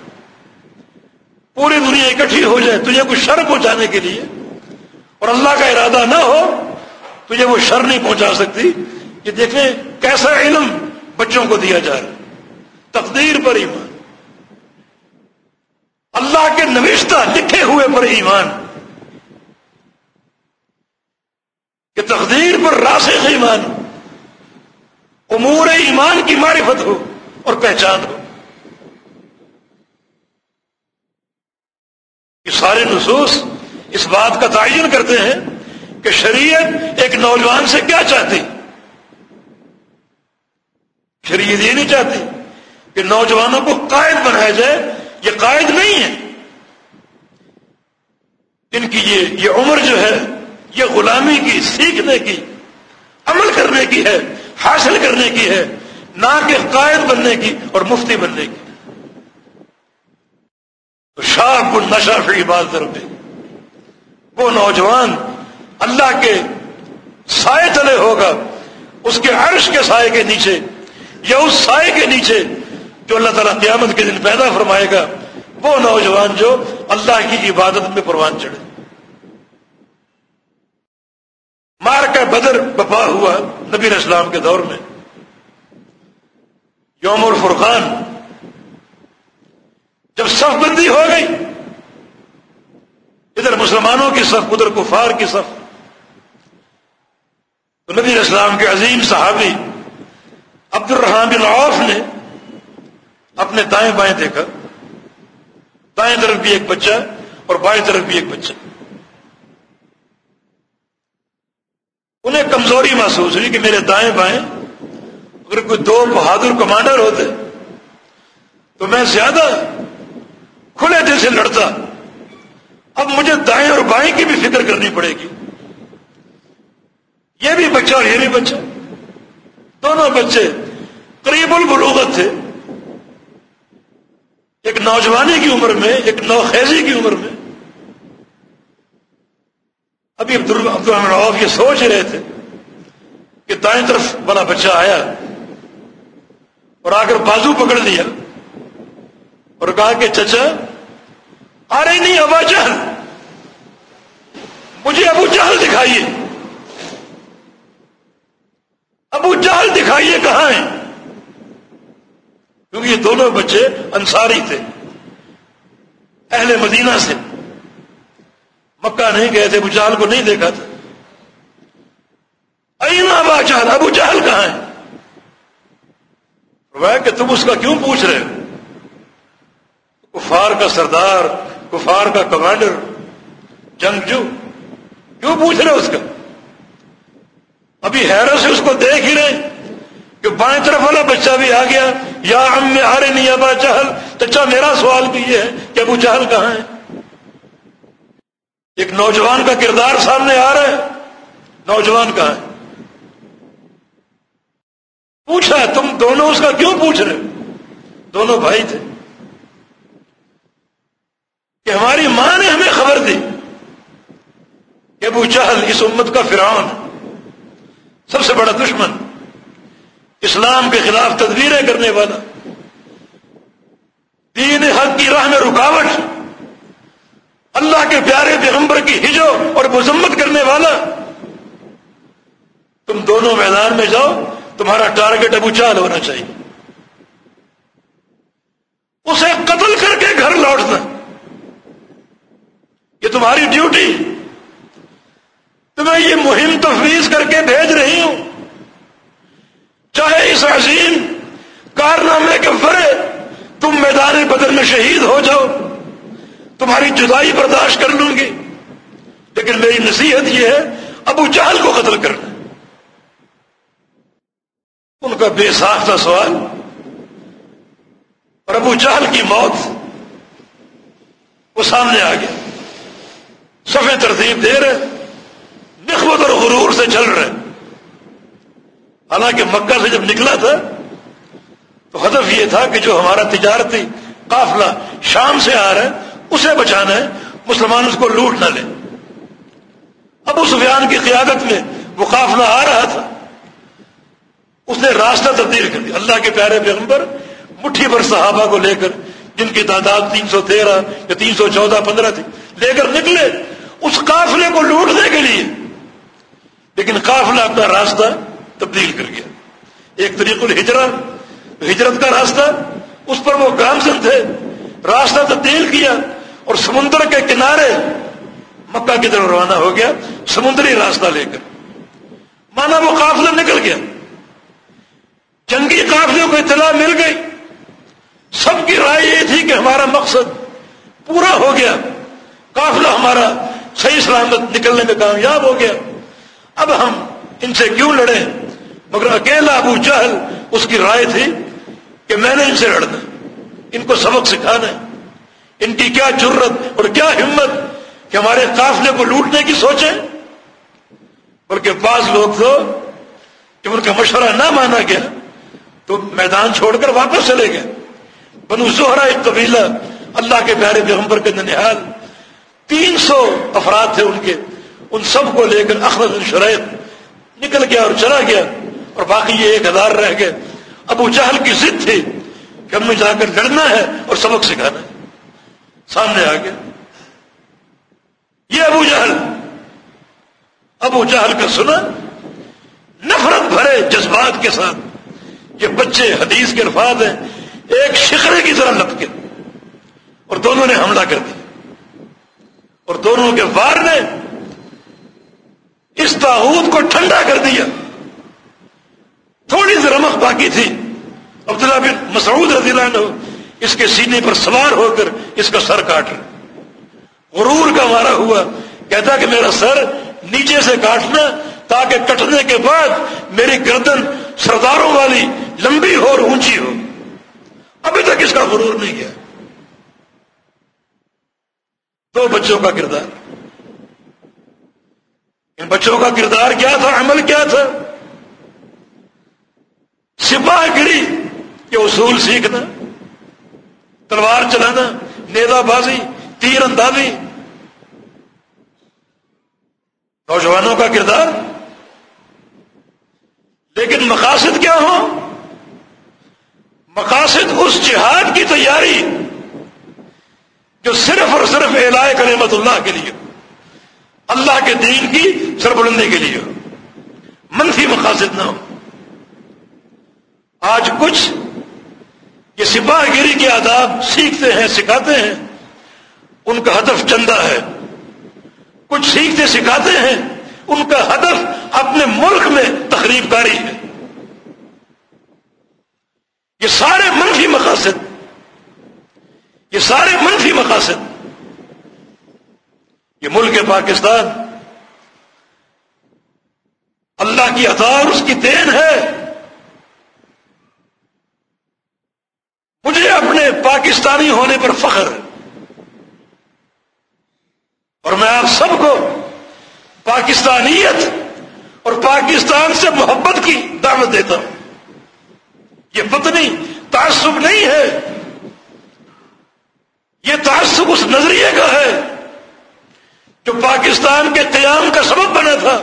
پوری دنیا اکٹھی ہو جائے، تجھے کوئی شر پہنچانے کے لیے اور اللہ کا ارادہ نہ ہو تجھے وہ شر نہیں پہنچا سکتی کہ دیکھیں کیسا علم بچوں کو دیا جا رہا تقدیر پر ایمان۔ اللہ کے نوشتہ لکھے ہوئے پر ایمان۔ کہ تقدیر پر راسخ ایمان۔ امور ایمان کی معرفت ہو اور پہچان ہو۔ یہ سارے نصوص اس بات کا تعین کرتے ہیں کہ شریعت ایک نوجوان سے کیا چاہتی؟ شریعت یہ نہیں چاہتی کہ نوجوانوں کو قائد بنایا جائے، یہ قائد نہیں ہے۔ ان کی یہ یہ عمر جو ہے، یہ غلامی کی، سیکھنے کی، عمل کرنے کی ہے، حاصل کرنے کی ہے، نہ کہ قائد بننے کی اور مفتی بننے کی۔ تو شاہ کو نشہ فی عبادت ربے وہ نوجوان اللہ کے سائے تلے ہوگا، اس کے عرش کے سائے کے نیچے یا اس سائے کے نیچے جو اللہ تعالیٰ قیامت کے دن پیدا فرمائے گا، وہ نوجوان جو اللہ کی عبادت میں پروان چڑھے۔ مار کا بدر بپا ہوا نبی اسلام کے دور میں۔ یوم الفرقان جب صف بندی ہو گئی، ادھر مسلمانوں کی صف، ادھر کفار کی صف۔ تو نبی اسلام کے عظیم صحابی عبد الرحمان بن عوف نے اپنے دائیں بائیں دیکھا، دائیں طرف بھی ایک بچہ اور بائیں طرف بھی ایک بچہ۔ انہیں کمزوری محسوس ہوئی کہ میرے دائیں بائیں اگر کوئی دو بہادر کمانڈر ہوتے تو میں زیادہ کھلے دل سے لڑتا۔ اب مجھے دائیں اور بائیں کی بھی فکر کرنی پڑے گی۔ یہ بھی بچہ اور یہ بھی بچہ۔ دونوں بچے قریب البلوغت تھے۔ ایک نوجوانی کی عمر میں، ایک نوخیزی کی عمر میں۔ ابھی عبد الرحمان یہ سوچ رہے تھے کہ دائیں طرف والا بچہ آیا اور آ کر بازو پکڑ لیا اور کہا کہ چچا آ رہی نہیں، ابا جہل، مجھے ابو جہل دکھائیے۔ ابو جہل دکھائیے کہاں ہیں؟ کیونکہ یہ دونوں بچے انصاری تھے، اہل مدینہ سے۔ مکہ نہیں گئے تھے، ابو جہل کو نہیں دیکھا تھا۔ اینا ابا جہل، ابو جہل کہاں ہے کہ تم اس کا کیوں پوچھ رہے ہو؟ کفار کا سردار، کفار کا کمانڈر جنگ جو کیوں پوچھ رہے اس کا؟ ابھی حیرت سے اس کو دیکھ ہی رہے کہ بائیں طرف والا بچہ بھی آ گیا، یا ہم میں ہارے نہیں ابا چہل چچا میرا سوال بھی یہ ہے کہ ابو چہل کہاں ہے؟ ایک نوجوان کا کردار سامنے آ رہا ہے۔ نوجوان کہاں ہے؟ پوچھا ہے، تم دونوں اس کا کیوں پوچھ رہے دونوں بھائی تھے۔ کہ ہماری ماں نے ہمیں خبر دی کہ ابو چہل اس امت کا فرعون سب سے بڑا دشمن اسلام کے خلاف تدبیریں کرنے والا، دین حق کی راہ میں رکاوٹ، اللہ کے پیارے پیغمبر کی ہجو اور مذمت کرنے والا، تم دونوں میدان میں جاؤ، تمہارا ٹارگٹ ابو چال ہونا چاہیے۔ اسے قتل کر کے گھر لوٹنا۔ یہ تمہاری ڈیوٹی۔ تمہیں یہ مہم تفویض کر کے بھیج رہی ہوں۔ چاہے اس عظیم کارنامے کے فرے تم میدان بدر میں شہید ہو جاؤ، تمہاری جدائی برداشت کر لوں گی۔ لیکن میری نصیحت یہ ہے، ابو چہل کو قتل کرنا ان کا بے ساختہ سوال۔ اور ابو چہل کی موت وہ سامنے آ گیا سفید ترتیب دے رہے۔ نخوت اور غرور سے چل رہے حالانکہ مکہ سے جب نکلا تھا، تو ہدف یہ تھا کہ جو ہمارا تجارتی قافلہ شام سے آ رہا ہے، اسے بچانا ہے، مسلمان اس کو لوٹ نہ لے۔ ابو سفیان کی قیادت میں وہ قافلہ آ رہا تھا۔ اس نے راستہ تبدیل کر دیا۔ اللہ کے پیارے پیغمبر، مٹھی پر صحابہ کو لے کر، جن کی تعداد تین سو تیرہ یا تین سو چودہ پندرہ تھی، لے کر نکلے۔ اس قافلے کو لوٹنے کے لیے لیکن قافلہ اپنا راستہ تبدیل کر گیا۔ ایک طریق الحجرت ہجرت کا راستہ، اس پر وہ گامزن تھے، راستہ تبدیل کیا اور سمندر کے کنارے مکہ کی طرف روانہ ہو گیا، سمندری راستہ لے کر۔ مانا وہ قافلہ نکل گیا۔ جنگی قافلوں کو اطلاع مل گئی۔ سب کی رائے یہ تھی کہ ہمارا مقصد پورا ہو گیا۔ قافلہ ہمارا صحیح سلامت نکلنے میں کامیاب ہو گیا۔ اب ہم ان سے کیوں لڑے مگر اکیلا ابو چہل اس کی رائے تھی کہ میں نے ان سے لڑنا ان کو سبق سکھانا ہے۔ ان کی کیا جرت اور کیا ہمت کہ ہمارے قافلے کو لوٹنے کی سوچیں؟ بلکہ بعض لوگ تو جب ان کا مشورہ نہ مانا گیا تو میدان چھوڑ کر واپس چلے گئے۔ بنو زہرا ایک قبیلہ اللہ کے پیارے پیغمبر کے ننحال تین سو افراد تھے ان کے۔ ان سب کو لے کر اخرت شریف نکل گیا اور چلا گیا اور باقی یہ ایک ہزار رہ گئے۔ ابو جہل کی ضد تھی کہ ہمیں جا کر لڑنا ہے اور سبق سکھانا ہے۔ سامنے آ گیا۔ یہ ابو جہل۔ ابو جہل کا سنا نفرت بھرے جذبات کے ساتھ۔ یہ بچے حدیث کے الفاظ ہیں۔ ایک شکرے کی طرح لپکے۔ اور دونوں نے حملہ کر دیا۔ اور دونوں کے وار نے اس تاحود کو ٹھنڈا کر دیا۔ تھوڑی سی رمق باقی تھی۔ عبداللہ بن مسعود رضی اللہ عنہ اس کے سینے پر سوار ہو کر اس کا سر کاٹ رہے۔ غرور کا مارا ہوا۔ کہتا کہ میرا سر نیچے سے کاٹنا تاکہ کٹنے کے بعد میری گردن سرداروں والی لمبی ہو اور اونچی ہو۔ ابھی تک اس کا غرور نہیں گیا دو بچوں کا کردار۔ ان بچوں کا کردار کیا تھا؟ عمل کیا تھا؟ سپاہ گری کے اصول سیکھنا، تلوار چلانا نیزا بازی تیر اندازی نوجوانوں کا کردار؟ لیکن مقاصد کیا ہو مقاصد اس جہاد کی تیاری جو صرف اور صرف علاق کلمت اللہ کے لیے۔ اللہ کے دین کی سربلندی کے لیے منفی مقاصد نہ ہو۔ آج کچھ یہ سپاہ گیری کے آداب سیکھتے ہیں، سکھاتے ہیں۔ ان کا ہدف چندہ ہے۔ کچھ سیکھتے، سکھاتے ہیں۔ ان کا ہدف اپنے ملک میں تقریب کاری ہے۔ یہ سارے منفی مقاصد، یہ سارے منفی مقاصد یہ ملک پاکستان اللہ کی عطا اور اس کی دین ہے۔ مجھے اپنے پاکستانی ہونے پر فخر ہے۔ اور میں آپ سب کو پاکستانیت اور پاکستان سے محبت کی دعوت دیتا ہوں۔ یہ پتنی تعصب نہیں ہے۔ یہ تعصب تعصب اس نظریے کا ہے۔ جو پاکستان کے قیام کا سبب بنا تھا۔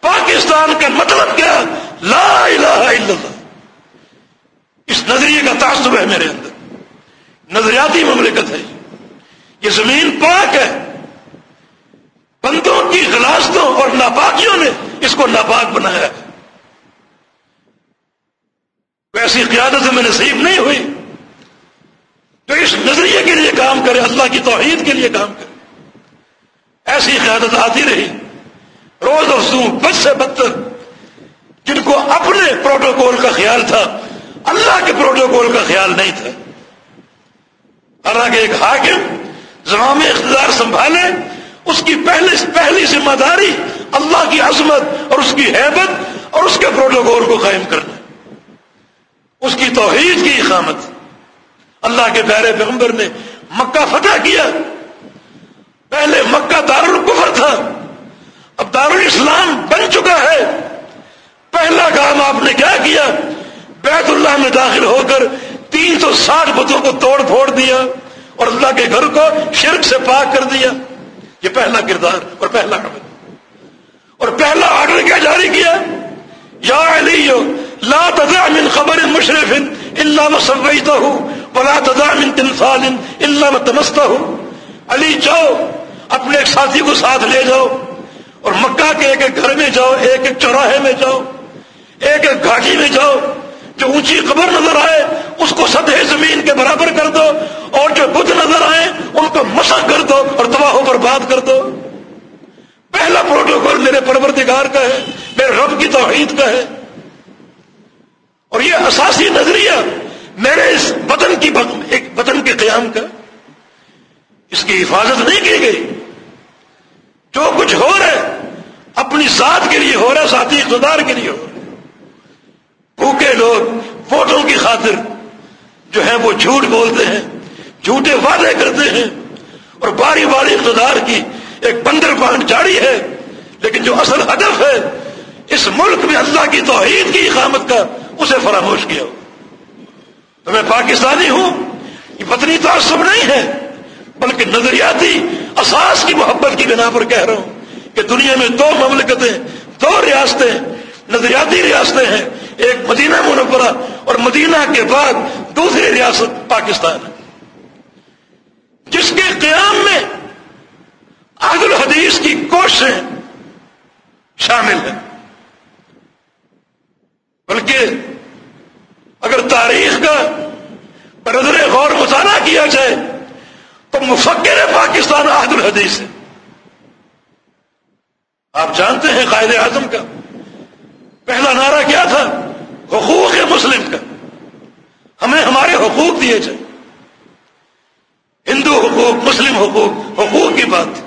پاکستان کا مطلب کیا؟ لا الہ الا اللہ۔ اس نظریے کا تعصب ہے میرے اندر۔ نظریاتی مملکت ہے۔ یہ زمین پاک ہے۔ بندوں کی غلاستوں اور ناپاکیوں نے اس کو ناپاک بنایا ہے۔ ویسی قیادت میں نصیب نہیں ہوئی۔ تو اس نظریے کے لیے کام کرے، اللہ کی توحید کے لیے کام کرے۔ ایسی قیادت آتی رہی۔ روز افزوں بد سے بدتر۔ جن کو اپنے پروٹوکول کا خیال تھا، اللہ کے پروٹوکول کا خیال نہیں تھا۔ اللہ کے ایک حاکم زمام اقتدار سنبھالے، اس کی پہلی پہلی ذمہ داری اللہ کی عظمت اور اس کی حیبت اور اس کے پروٹوکول کو قائم کرنا۔ اس کی توحید کی اقامت۔ اللہ کے پیارے پیغمبر نے مکہ فتح کیا۔ پہلے مکہ دارالقفر تھا۔ اب دار الاسلام بن چکا ہے۔ پہلا کام آپ نے کیا کیا؟ بیت اللہ میں داخل ہو کر تین سو ساٹھ بتوں کو توڑ پھوڑ دیا اور اللہ کے گھر کو شرک سے پاک کر دیا۔ یہ پہلا کردار اور پہلا عمل۔ اور پہلا آرڈر کیا جاری کیا؟ یا علی، لا تدع من خبر مشرف الا ما سويته ولا تدع من تمثال الا ما تمسته علی، جاؤ۔ اپنے ایک ساتھی کو ساتھ لے جاؤ اور مکہ کے ایک ایک گھر میں جاؤ، ایک ایک چوراہے میں جاؤ، ایک ایک گھاٹی میں جاؤ، جو اونچی قبر نظر آئے، اس کو سطح زمین کے برابر کر دو اور جو بدھ نظر آئے، ان کو مسق کر دو اور تباہوں پر بات کر دو۔ پہلا پروٹوکول میرے پروردگار کا ہے، میرے رب کی توحید کا ہے۔ اور یہ اساسی نظریہ میرے اس بدن کی ایک کے قیام کا، اس کی حفاظت نہیں کی گئی۔ جو کچھ ہو رہا ہے، اپنی ذات کے لیے ہو رہا ہے، ذاتی اقتدار کے لیے ہو رہا بھوکے لوگ ووٹوں کی خاطر جو ہے وہ جھوٹ بولتے ہیں، جھوٹے وعدے کرتے ہیں۔ اور باری باری اقتدار کی ایک بندر پانڈ جاری ہے، لیکن جو اصل ہدف ہے، اس ملک میں اللہ کی توحید کی اقامت کا اسے فراموش کیا۔ ہو تو میں پاکستانی ہوں، یہ پتنی تعصب نہیں ہے۔ بلکہ نظریاتی اساس کی محبت کی بنا پر کہہ رہا ہوں کہ دنیا میں دو مملکتیں، دو ریاستیں، نظریاتی ریاستیں ہیں، ایک مدینہ منورہ اور مدینہ کے بعد دوسری ریاست پاکستان۔ ہے جس کے قیام میں عاد الحدیث کی کوششیں شامل ہیں۔ بلکہ اگر تاریخ کا برادر غور مطالعہ کیا جائے تو مفکر پاکستان عہد الحدیث ہے۔ آپ جانتے ہیں قائد اعظم کا۔ پہلا نعرہ کیا تھا؟ حقوق مسلم کا۔ ہمیں ہمارے حقوق دیے جائیں۔ ہندو حقوق، مسلم حقوق حقوق کی بات۔ تھی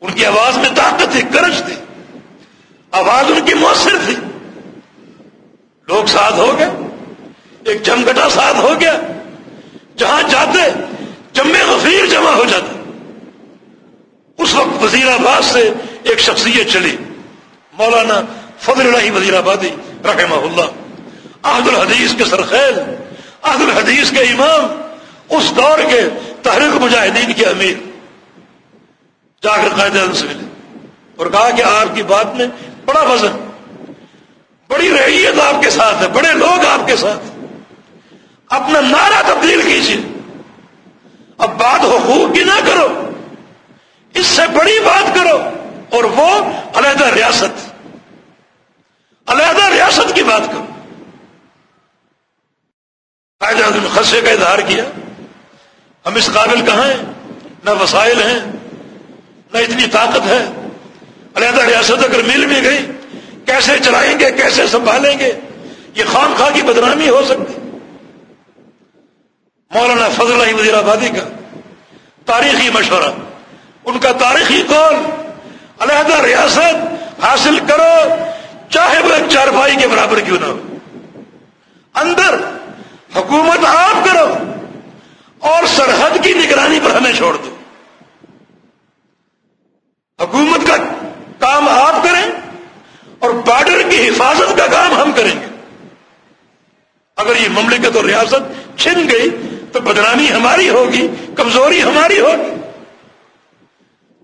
ان کی آواز میں طاقت تھی کرج تھی۔ آواز ان کی مؤثر تھی۔ لوگ ساتھ ہو گئے۔ ایک جمگٹا ساتھ ہو گیا۔ جہاں جاتے جمع غفیر جمع ہو جاتا، اس وقت وزیر آباد سے ایک شخصیت چلی، مولانا فضل اللہ وزیر آبادی، رحمہ اللہ۔ عہد الحدیث کے سرخیل، عہد الحدیث کے امام، اس دور کے تحریک مجاہدین کے امیر۔ جا کر قائد سے ملے اور کہا کہ آپ کی بات میں بڑا وزن، بڑی رعیت آپ کے ساتھ ہے، بڑے لوگ آپ کے ساتھ۔ اپنا نعرہ تبدیل کیجیے اب بات حقوق کی نہ کرو۔ اس سے بڑی بات کرو اور وہ علیحدہ ریاست۔ علیحدہ ریاست کی بات کرو۔ قائد اعظم خدشے کا اظہار کیا۔ ہم اس قابل کہاں ہیں؟ نہ وسائل ہیں، نہ اتنی طاقت ہے۔ علیحدہ ریاست اگر مل بھی گئی، کیسے چلائیں گے، کیسے سنبھالیں گے؟ یہ خام خواہ کی بدنامی ہو سکتی۔ مولانا فضل اللہ وزیر آبادی کا تاریخی مشورہ، ان کا تاریخی قول، علیحدہ ریاست حاصل کرو، چاہے وہ ایک چارپائی کے برابر کیوں نہ ہو۔ اندر حکومت آپ کرو اور سرحد کی نگرانی پر ہمیں چھوڑ دو۔ حکومت کا کام آپ کریں اور بارڈر کی حفاظت کا کام ہم کریں گے۔ اگر یہ مملکت اور ریاست چھن گئی تو بدنامی ہماری ہوگی، کمزوری ہماری ہوگی۔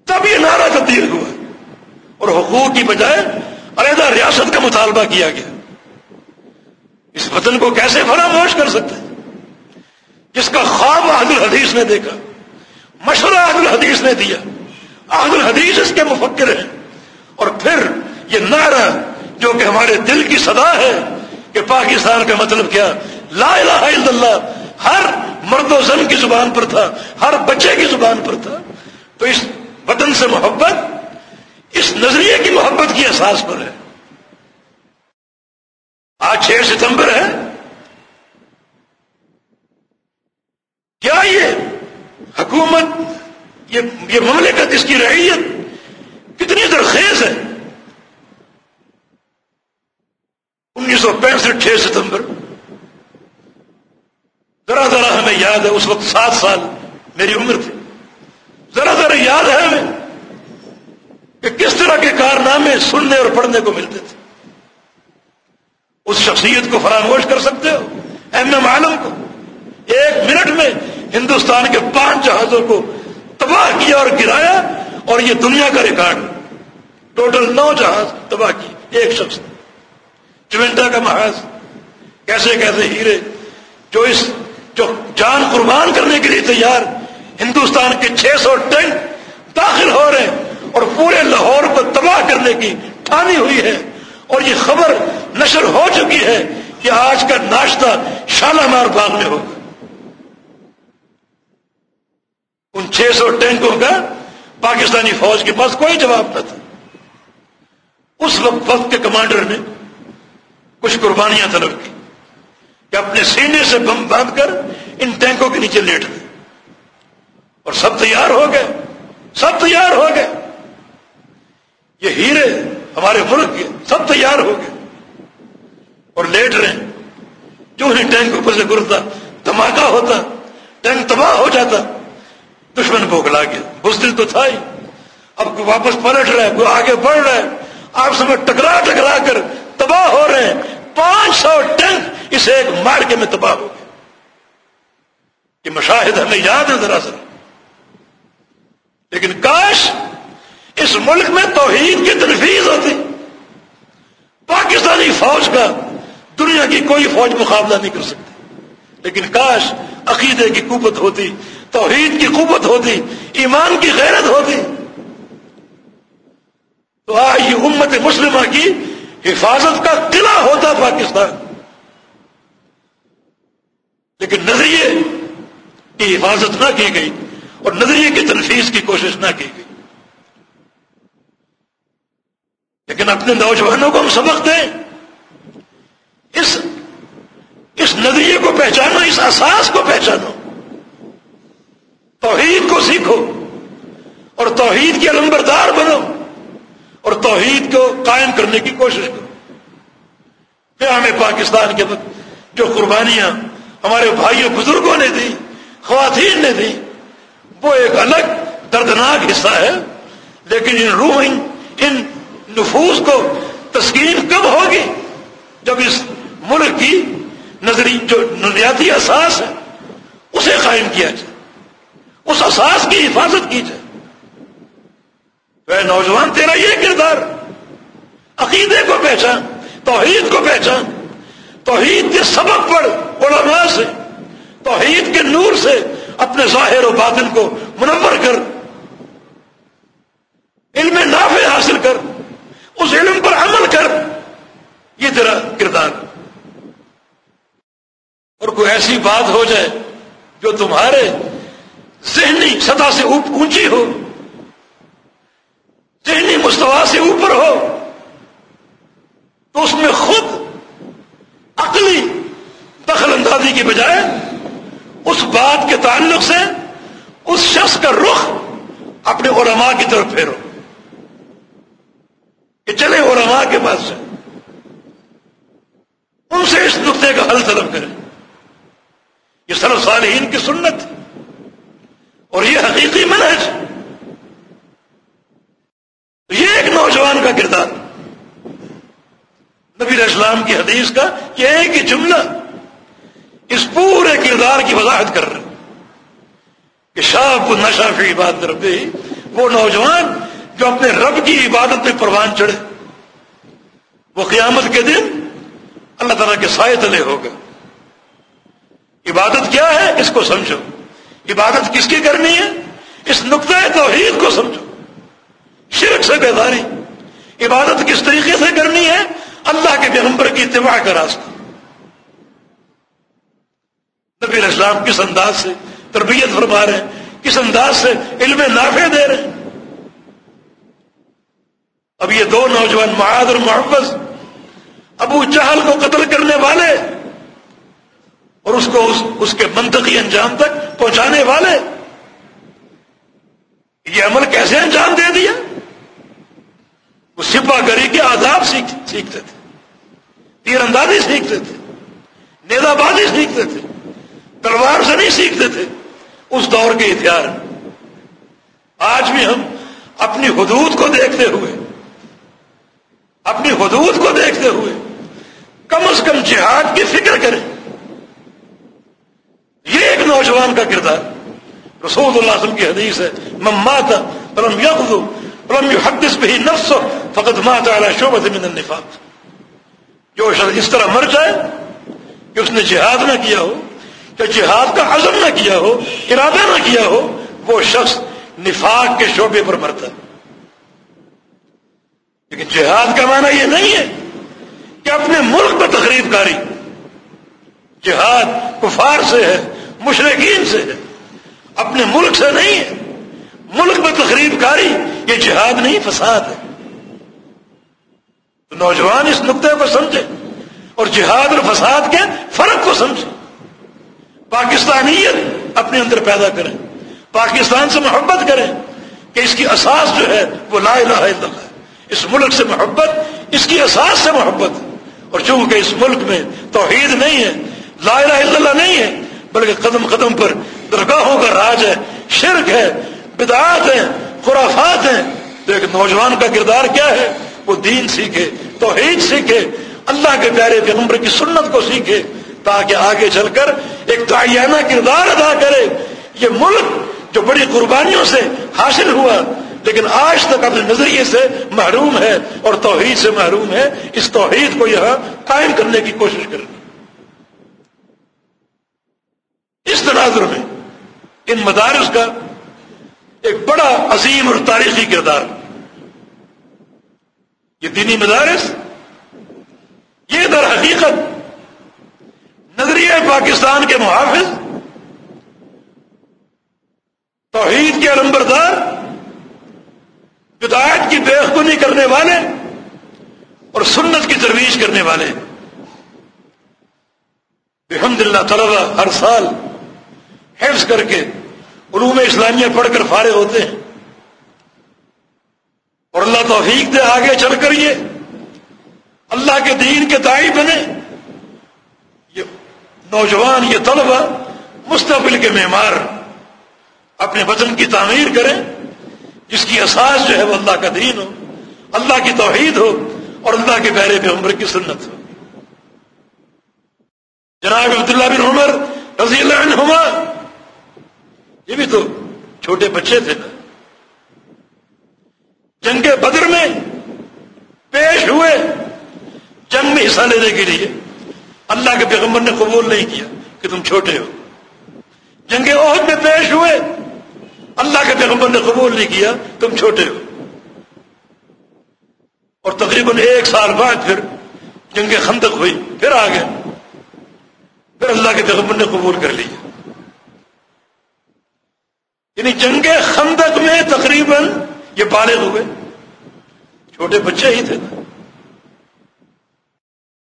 تب یہ نعرہ تبدیل ہوا۔ اور حقوق کی بجائے علیحدہ ریاست کا مطالبہ کیا گیا۔ اس وطن کو کیسے فراموش کر سکتے؟ جس کا خواب عہد الحدیث نے دیکھا مشورہ عہد الحدیث نے دیا۔ عہد الحدیث اس کے مفکر ہیں۔ اور پھر یہ نعرہ جو کہ ہمارے دل کی صدا ہے کہ پاکستان کا مطلب کیا؟ لا الہ الا اللہ، ہر مرد و زن کی زبان پر تھا، ہر بچے کی زبان پر تھا۔ تو اس وطن سے محبت، اس نظریے کی محبت کی احساس پر ہے۔ آج چھ ستمبر ہے۔ کیا یہ حکومت یہ مملکت، اس کی رعیت کتنی درخیز ہے؟ انیس سو پینسٹھ چھ ستمبر۔ ذرا ذرا ہمیں یاد ہے، اس وقت سات سال میری عمر تھی۔ ذرا ذرا یاد ہے ہمیں کہ کس طرح کے کارنامے سننے اور پڑھنے کو ملتے تھے۔ اس شخصیت کو فراموش کر سکتے ہو، ایم ایم عالم کو۔ ایک منٹ میں ہندوستان کے پانچ جہازوں کو تباہ کیا اور گرایا اور یہ دنیا کا ریکارڈ۔ ٹوٹل نو جہاز تباہ کی ایک شخص۔ چمنٹا کا محاذ۔ کیسے کیسے ہیرے جو اس جو جان قربان کرنے کے لیے تیار ہندوستان کے چھ سو ٹینک داخل ہو رہے ہیں اور پورے لاہور کو تباہ کرنے کی ٹھانی ہوئی ہے اور یہ خبر نشر ہو چکی ہے کہ آج کا ناشتہ شالامار باغ میں ہوگا۔ ان چھ سو ٹینکوں کا پاکستانی فوج کے پاس کوئی جواب نہ تھا۔ اس وقت وقت کے کمانڈر نے کچھ قربانیاں طلب کی۔ کہ اپنے سینے سے بم باندھ کر ان ٹینکوں کے نیچے لیٹ گئے۔ اور سب تیار ہو گئے۔ سب تیار ہو گئے۔ یہ ہیرے ہمارے ملک کے سب تیار ہو گئے۔ اور لیٹ رہے جو انہیں ٹینک اوپر سے گرتا، دھماکہ ہوتا، ٹینک تباہ ہو جاتا، دشمن کو گیا بزدل تو تھا ہی۔ اب کوئی واپس پلٹ رہا ہے، کوئی آگے بڑھ رہا ہے۔ آپ سمجھ ٹکرا ٹکرا کر تباہ ہو رہے ہیں۔ پانچ سو ٹینک اس ایک مارکے میں تباہ ہو گئے یہ مشاہد ہمیں یاد ہے دراصل لیکن کاش اس ملک میں توحید کی تنفیز ہوتی۔ پاکستانی فوج کا دنیا کی کوئی فوج مقابلہ نہیں کر سکتی۔ لیکن کاش عقیدے کی قوت ہوتی، توحید کی قوت ہوتی، ایمان کی غیرت ہوتی۔ تو آج یہ امت مسلمہ کی حفاظت کا قلعہ ہوتا پاکستان۔ لیکن نظریے کی حفاظت نہ کی گئی اور نظریے کی تنفیذ کی کوشش نہ کی گئی۔ لیکن اپنے نوجوانوں کو ہم سبق دیں، اس اس نظریے کو پہچانو، اس احساس کو پہچانو۔ توحید کو سیکھو اور توحید کے لمبردار بنو۔ اور توحید کو قائم کرنے کی کوشش کرو۔ پھر ہمیں پاکستان کے وقت جو قربانیاں ہمارے بھائیوں، بزرگوں نے دی، خواتین نے دی، وہ ایک الگ دردناک حصہ ہے۔ لیکن ان روح ان نفوس کو تسکین کب ہوگی؟ جب اس ملک کی نظری، جو نظریاتی اساس ہے، اسے قائم کیا جائے، اس اساس کی حفاظت کی جائے۔ اے نوجوان، تیرا یہ کردار، عقیدے کو پہچان، توحید کو پہچان، توحید کے سبق پر علماء سے، توحید کے نور سے اپنے ظاہر و باطن کو منور کر، علم نافع حاصل کر، اس علم پر عمل کر، یہ تیرا کردار۔ اور کوئی ایسی بات ہو جائے جو تمہارے ذہنی سطح سے اونچی ہو ذہنی مستوا سے اوپر ہو تو اس میں خود عقلی دخل اندازی کی بجائے اس بات کے تعلق سے اس شخص کا رخ اپنے علماء کی طرف پھیرو کہ چلے علماء کے پاس سے ان سے اس نقطے کا حل طلب کریں۔ یہ سرف صالحین کی سنت اور یہ حقیقی منحج یہ ایک نوجوان کا کردار۔ نبی اسلام کی حدیث کا یہ ایک ہی جملہ اس پورے کردار کی وضاحت کر رہے کہ شاہ کو نشہ فی عبادت ربی، وہ نوجوان جو اپنے رب کی عبادت میں پروان چڑھے۔ وہ قیامت کے دن اللہ تعالیٰ کے سائے تلے ہوگا۔ عبادت کیا ہے؟ اس کو سمجھو۔ عبادت کس کی کرنی ہے؟ اس نقطۂ توحید کو سمجھو۔ شرک سے بیداری۔ عبادت کس طریقے سے کرنی ہے؟ اللہ کے پیغمبر کی اتباع کا راستہ۔ نبی اسلام کس انداز سے تربیت فرما رہے ہیں؟ کس انداز سے علم نافع دے رہے ہیں؟ اب یہ دو نوجوان معاد اور محبت ابو جہل کو قتل کرنے والے اور اس کو اس اس کے منطقی انجام تک پہنچانے والے، یہ عمل کیسے انجام دے دیا؟ وہ سپا گری کے آداب سیکھتے تھے۔ تیر اندازی سیکھتے تھے۔ نیزا بازی سیکھتے تھے۔ تلوار سے نہیں سیکھتے تھے۔ اس دور کے ہتھیار آج بھی ہم اپنی حدود کو دیکھتے ہوئے، اپنی حدود کو دیکھتے ہوئے کم از کم جہاد کی فکر کریں۔ یہ ایک نوجوان کا کردار۔ رسول اللہ علیہ وسلم کی حدیث ہے مات پرم یقد پرم یو حدث بھی نفس مات اعلیٰ شعبت من النفاق. جو شخص اس طرح مر جائے، کہ اس نے جہاد نہ کیا ہو کہ جہاد کا عزم نہ کیا ہو، ارادہ نہ کیا ہو، وہ شخص نفاق کے شعبے پر مرتا ہے. لیکن جہاد کا معنی یہ نہیں ہے کہ اپنے ملک میں تقریب کاری. جہاد کفار سے ہے مشرقین سے ہے، اپنے ملک سے نہیں ہے. ملک میں تقریب کاری، یہ جہاد نہیں، فساد ہے۔ تو نوجوان اس نقطے کو سمجھے اور جہاد اور فساد کے فرق کو سمجھے۔ پاکستانیت اپنے اندر پیدا کریں پاکستان سے محبت کریں کہ اس کی اساس جو ہے وہ لا الہ الا اللہ ہے۔ اس ملک سے محبت، اس کی اساس سے محبت۔ اور چونکہ اس ملک میں توحید نہیں ہے، لا الہ الا اللہ نہیں ہے، بلکہ قدم قدم پر درگاہوں کا راج ہے، شرک ہے بدعات ہیں، خرافات ہیں۔ تو ایک نوجوان کا کردار کیا ہے؟ وہ دین سیکھے، توحید سیکھے، اللہ کے پیارے پیغمبر کی سنت کو سیکھے، تاکہ آگے چل کر ایک تعینہ کردار ادا کرے۔ یہ ملک جو بڑی قربانیوں سے حاصل ہوا، لیکن آج تک اپنے نظریے سے محروم ہے اور توحید سے محروم ہے۔ اس توحید کو یہاں قائم کرنے کی کوشش کریں۔ اس تناظر میں، ان مدارس کا ایک بڑا عظیم اور تاریخی کردار۔ یہ دینی مدارس، یہ در حقیقت نظریہ پاکستان کے محافظ، توحید کے علمبردار بدایت کی بے حکمی کرنے والے اور سنت کی ترویج کرنے والے۔ الحمد للہ طلبا ہر سال حفظ کر کے علوم اسلامیہ پڑھ کر فارغ ہوتے ہیں۔ اور اللہ توفیق دے، آگے چل کر یہ اللہ کے دین کے دائی بنے۔ یہ نوجوان، یہ طلبا مستقبل کے معمار اپنے وطن کی تعمیر کریں، جس کی اساس جو ہے وہ اللہ کا دین ہو، اللہ کی توحید ہو، اور اللہ کے پیارے پہ عمر کی سنت ہو۔ جناب عبداللہ بن عمر رضی اللہ عنہما یہ بھی تو چھوٹے بچے تھے۔ نا جنگ بدر میں پیش ہوئے۔ جنگ میں حصہ لینے کے لیے اللہ کے پیغمبر نے قبول نہیں کیا کہ تم چھوٹے ہو۔ جنگ عہد میں پیش ہوئے۔ اللہ کے پیغمبر نے قبول نہیں کیا، تم چھوٹے ہو۔ اور تقریباً ایک سال بعد پھر جنگ خندق ہوئی، پھر آ گئے پھر اللہ کے پیغمبر نے قبول کر لیا۔ یعنی جنگ خندق میں تقریباً یہ بالغ ہوئے۔ چھوٹے بچے ہی تھے۔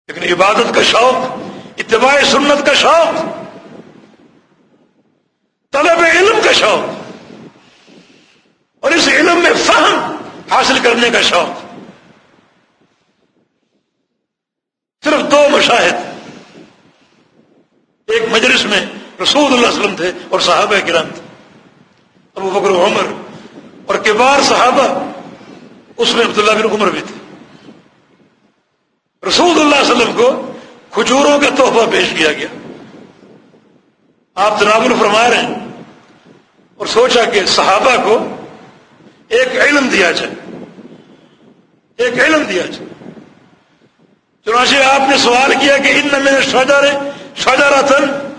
لیکن عبادت کا شوق، اتباع سنت کا شوق، طلب علم کا شوق، اور اس علم میں فہم حاصل کرنے کا شوق۔ صرف دو مشاہد۔ ایک مجلس میں رسول اللہ علیہ وسلم تھے اور صحابہ کرام تھے۔ ابو بکر عمر اور کبار صحابہ، اس میں عبداللہ بن عمر بھی تھے۔ رسول اللہ علیہ وسلم کو کھجوروں کا تحفہ پیش کیا گیا۔ آپ جناب فرما رہے ہیں اور سوچا کہ صحابہ کو ایک علم دیا جائے۔ ایک علم دیا جائے۔ چنانچہ آپ نے سوال کیا کہ ان میں شجر شجرتن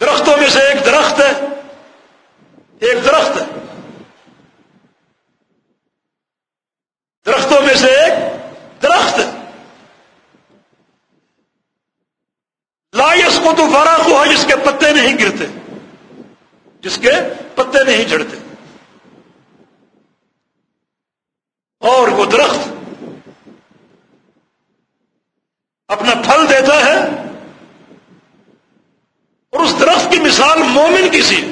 درختوں میں سے ایک درخت ہے۔ ایک درخت ہے۔ درختوں میں سے ایک درخت ہے۔ لائس کو تو فراق ہوا جس کے پتے نہیں گرتے، جس کے پتے نہیں جھڑتے۔ اور وہ درخت اپنا پھل دیتا ہے اور اس درخت کی مثال مومن کی سی۔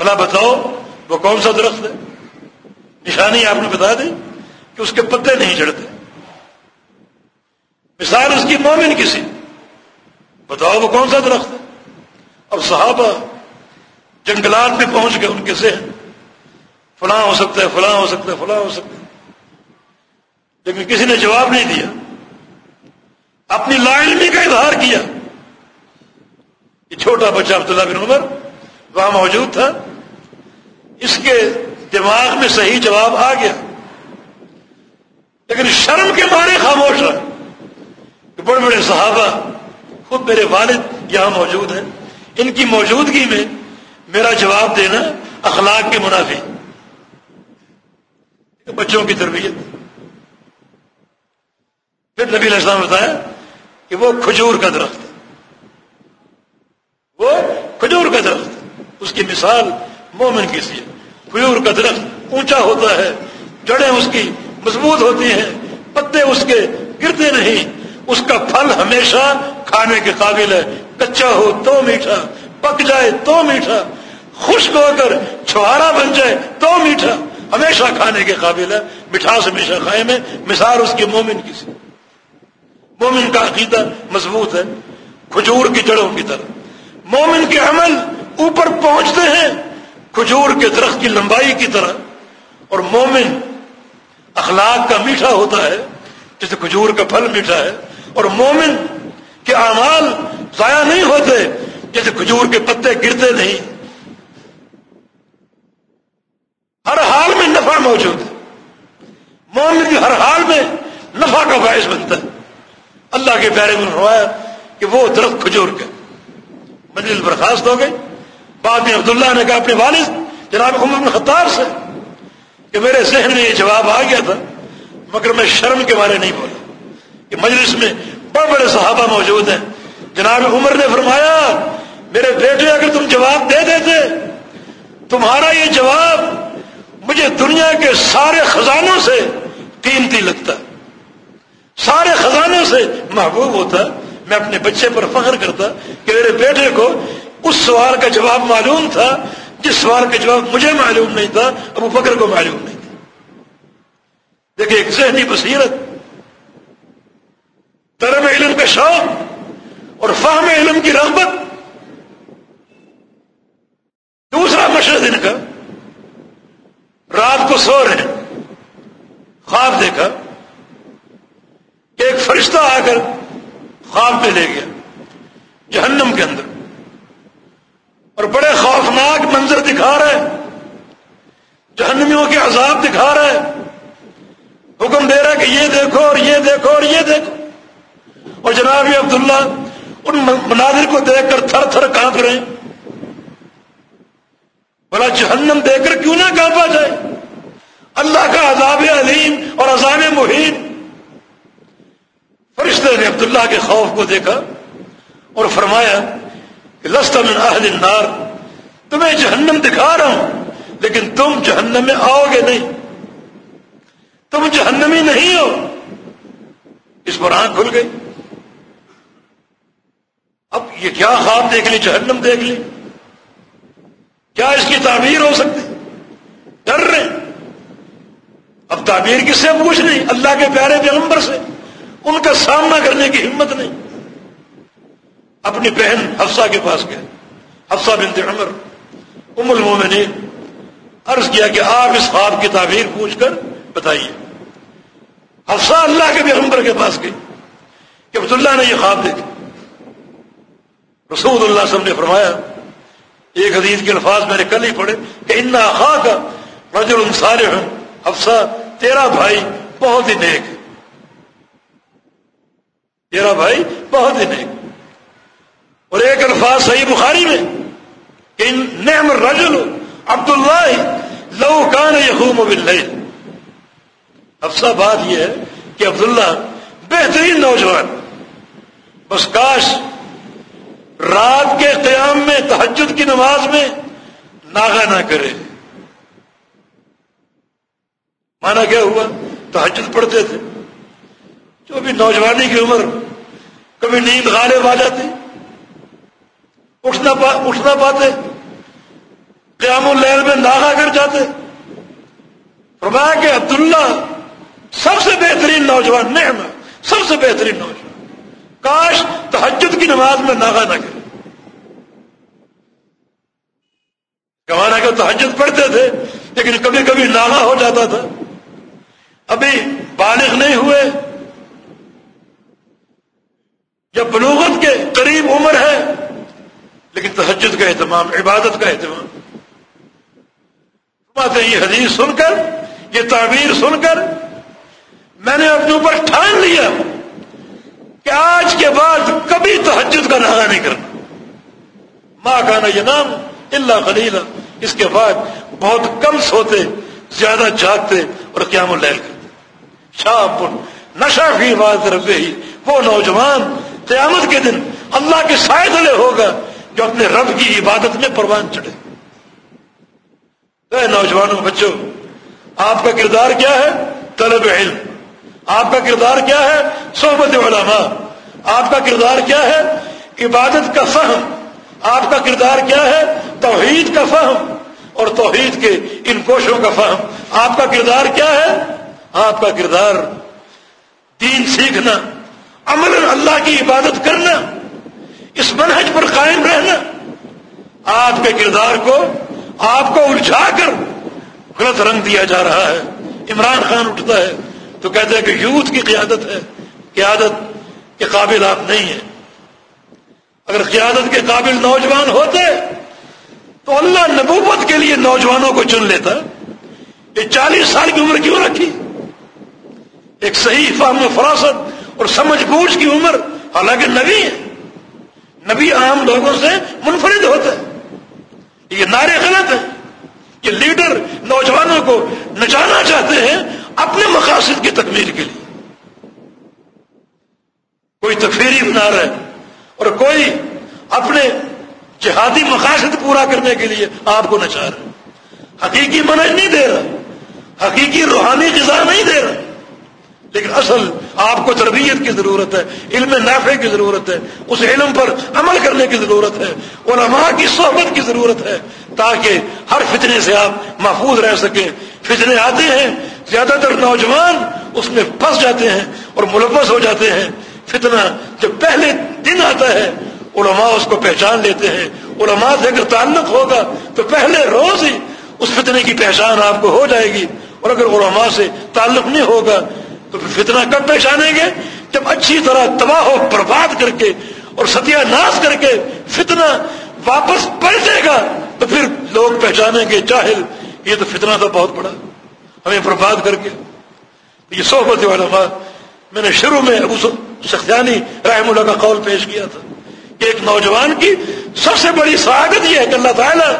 بھلا بتاؤ، وہ کون سا درخت ہے؟ نشانی آپ نے بتا دی کہ اس کے پتے نہیں چڑھتے مثال اس کی مومن کسی۔ بتاؤ وہ کون سا درخت ہے؟ اور صحابہ جنگلات میں پہنچ گئے، ان کے ذہن۔ فلاں ہو سکتا ہے، فلاں ہو سکتا ہے، فلاں ہو سکتا ہے۔ لیکن کسی نے جواب نہیں دیا۔ اپنی لا علمی کا اظہار کیا۔ یہ چھوٹا بچہ عبداللہ بن عمر وہاں موجود تھا۔ اس کے دماغ میں صحیح جواب آ گیا۔ لیکن شرم کے بارے خاموش رہا۔ کہ بڑے بڑے صحابہ خود میرے والد یہاں موجود ہیں۔ ان کی موجودگی میں میرا جواب دینا اخلاق کے منافی۔ بچوں کی تربیت۔ پھر نبی علیہ السلام بتایا کہ وہ کھجور کا درخت ہے۔ وہ کھجور کا درخت۔ اس کی مثال مومن کی سی ہے کھجور کا درخت اونچا ہوتا ہے، جڑیں اس کی مضبوط ہوتی ہیں، پتے اس کے گرتے نہیں۔ اس کا پھل ہمیشہ کھانے کے قابل ہے۔ کچا ہو تو میٹھا، پک جائے تو میٹھا۔ خشک ہو کر چھوارا بن جائے تو میٹھا۔ ہمیشہ کھانے کے قابل ہے۔ مٹھاس ہمیشہ کھائے میں مثال اس کی مومن کی سی۔ مومن کا عقیدہ مضبوط ہے۔ کھجور کی جڑوں کی طرح۔ مومن کے عمل اوپر پہنچتے ہیں۔ کھجور کے درخت کی لمبائی کی طرح اور مومن اخلاق کا میٹھا ہوتا ہے، جیسے کھجور کا پھل میٹھا ہے، اور مومن کے اعمال ضائع نہیں ہوتے، جیسے کھجور کے پتے گرتے نہیں۔ ہر حال میں نفع موجود ہے۔ مومن کی ہر حال میں نفع کا باعث بنتا ہے۔ اللہ کے پیارے میں ہوا کہ وہ درخت کھجور کے۔ مجلس برخاست ہو گئی بعد میں عبداللہ نے کہا اپنے والد جناب عمر بن خطاب سے کہ میرے ذہن میں یہ جواب آ گیا تھا، مگر میں شرم کے بارے نہیں بولا کہ مجلس میں بڑے بڑے صحابہ موجود ہیں۔ جناب عمر نے فرمایا، میرے بیٹے اگر تم جواب دے دیتے، تمہارا یہ جواب مجھے دنیا کے سارے خزانوں سے قیمتی لگتا۔ سارے خزانوں سے محبوب ہوتا۔ میں اپنے بچے پر فخر کرتا کہ میرے بیٹے کو اس سوال کا جواب معلوم تھا، جس سوال کا جواب مجھے معلوم نہیں تھا، ابو بکر کو معلوم نہیں تھا۔ دیکھیں، ایک ذہنی بصیرت طرب علم کا شوق اور فہم علم کی رغبت۔ دوسرا مشرق ان کا، رات کو سو رہے، خواب دیکھا، کہ ایک فرشتہ آ کر خواب پہ لے گیا، جہنم کے اندر۔ اور بڑے خوفناک منظر دکھا رہے جہنمیوں کے عذاب دکھا رہے حکم دے رہا کہ یہ دیکھو اور یہ دیکھو اور یہ دیکھو۔ اور جناب عبداللہ ان مناظر کو دیکھ کر تھر تھر کانپ رہے بلا جہنم دیکھ کر کیوں نہ کانپا جائے؟ اللہ کا عذاب علیم اور عذاب محین فرشتے نے عبداللہ کے خوف کو دیکھا اور فرمایا لست من اہل النار۔ تمہیں جہنم دکھا رہا ہوں، لیکن تم جہنم میں آؤ گے نہیں۔ تم جہنمی نہیں ہو۔ اس پر آنکھ کھل گئی۔ اب یہ کیا خواب دیکھ لی، جہنم دیکھ لی۔ کیا اس کی تعبیر ہو سکتی؟ ڈر رہے اب تعبیر کس سے پوچھ نہیں اللہ کے پیارے پیغمبر سے۔ ان کا سامنا کرنے کی ہمت نہیں۔ اپنی بہن حفصہ کے پاس گئے۔ حفصہ بنت عمر، ام المومنین، عرض کیا کہ آپ اس خواب کی تعبیر پوچھ کر بتائیے۔ حفصہ اللہ کے پیغمبر کے پاس گئی کہ عبداللہ نے یہ خواب دیکھا۔ رسول اللہ صلی اللہ علیہ وسلم نے فرمایا، ایک حدیث کے الفاظ میں نے کل ہی پڑھے کہ ان خا کا رجل انصار ہوں افسا تیرا بھائی بہت ہی نیک۔ تیرا بھائی بہت ہی نیک۔ اور ایک الفاظ صحیح بخاری میں کہ نعم الرجل عبد اللہ لو کان یقوم باللیل۔ افسا بات یہ ہے کہ عبداللہ بہترین نوجوان، بس کاش رات کے قیام میں تحجد کی نماز میں ناغا نہ کرے۔ مانا کیا ہوا؟ تحجد پڑھتے تھے۔ جو بھی نوجوانی کی عمر، کبھی نیند غالب آ جاتی۔ اٹھنا پا اٹھنا پاتے۔ قیام الحل میں ناغا کر جاتے۔ فرمایا کہ عبداللہ سب سے بہترین نوجوان نعم سب سے بہترین نوجوان۔ کاش تحجد کی نماز میں ناغا نہ کرے۔ کمانا کہ تحجد پڑھتے تھے، لیکن کبھی کبھی ناغا ہو جاتا تھا۔ ابھی بالغ نہیں ہوئے۔ یا بلوغت کے قریب عمر ہے لیکن کا اہتمام، عبادت کا اہتمام۔ بات یہ حدیث سن کر، یہ تعبیر سن کر میں نے اپنے اوپر ٹھان لیا کہ آج کے بعد کبھی تحجد کا نہا نہیں کرنا۔ ماں کہنا یہ نام اللہ خلیل اس کے بعد بہت کم سوتے، زیادہ جاگتے اور قیام الحل کرتے۔ شاہ پن نشا بھی بات ربے ہی وہ نوجوان قیامت کے دن اللہ کے سائے دلے ہوگا۔ جو اپنے رب کی عبادت میں پروان چڑھے۔ اے نوجوانوں، بچوں، آپ کا کردار کیا ہے؟ طلب علم۔ آپ کا کردار کیا ہے؟ صحبت علماء۔ آپ کا کردار کیا ہے؟ عبادت کا فہم۔ آپ کا کردار کیا ہے؟ توحید کا فہم۔ اور توحید کے ان کوشوں کا فہم۔ آپ کا کردار کیا ہے؟ آپ کا کردار دین سیکھنا عمل اللہ کی عبادت کرنا۔ اس منہج پر قائم رہنا۔ آپ کے کردار کو آپ کو الجھا کر غلط رنگ دیا جا رہا ہے۔ عمران خان اٹھتا ہے تو کہتے ہیں کہ یوتھ کی قیادت ہے۔ قیادت کے قابل آپ نہیں ہیں۔ اگر قیادت کے قابل نوجوان ہوتے تو اللہ نبوت کے لیے نوجوانوں کو چن لیتا۔ یہ چالیس سال کی عمر کیوں رکھی؟ ایک صحیح فہم و فراست اور سمجھ بوجھ کی عمر حالانکہ نبی ہے نبی عام لوگوں سے منفرد ہوتا ہے۔ یہ نعرے غلط ہیں۔ یہ لیڈر نوجوانوں کو نچانا چاہتے ہیں اپنے مقاصد کی تکمیل کے لیے۔ کوئی تفریری بنا رہا ہے اور کوئی اپنے جہادی مقاصد پورا کرنے کے لیے آپ کو نچا رہا حقیقی منج نہیں دے رہا۔ حقیقی روحانی غذا نہیں دے رہا۔ لیکن اصل آپ کو تربیت کی ضرورت ہے، علم نافع کی ضرورت ہے، اس علم پر عمل کرنے کی ضرورت ہے، علماء کی صحبت کی ضرورت ہے، تاکہ ہر فتنے سے آپ محفوظ رہ سکیں۔ فتنے آتے ہیں، زیادہ تر نوجوان اس میں پھنس جاتے ہیں اور ملوث ہو جاتے ہیں۔ فتنہ جب پہلے دن آتا ہے، علماء اس کو پہچان لیتے ہیں۔ علماء سے اگر تعلق ہوگا تو پہلے روز ہی اس فتنے کی پہچان آپ کو ہو جائے گی۔ اور اگر علماء سے تعلق نہیں ہوگا تو پھر فتنہ کب پہچانیں گے؟ جب اچھی طرح تباہ و برباد کر کے اور ستیہ ناش کر کے فتنہ واپس پلٹے گا، تو پھر لوگ پہچانیں گے چاہل یہ تو فتنہ تھا بہت بڑا ہمیں برباد کر کے۔ یہ صحبت والا میں نے شروع میں ابو سختیانی رحم اللہ کا قول پیش کیا تھا کہ ایک نوجوان کی سب سے بڑی سعادت یہ ہے کہ اللہ تعالیٰ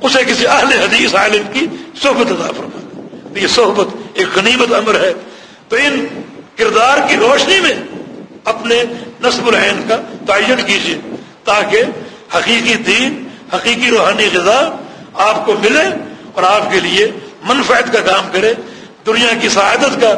اسے کسی اہل حدیث عالم کی صحبت ادا فرما یہ صحبت ایک غنیمت امر ہے۔ تو ان کردار کی روشنی میں اپنے نصب العین کا تعین کیجیے تاکہ حقیقی دین، حقیقی روحانی غذا آپ کو ملے اور آپ کے لیے منفعت کا کام کرے، دنیا کی سعادت کا،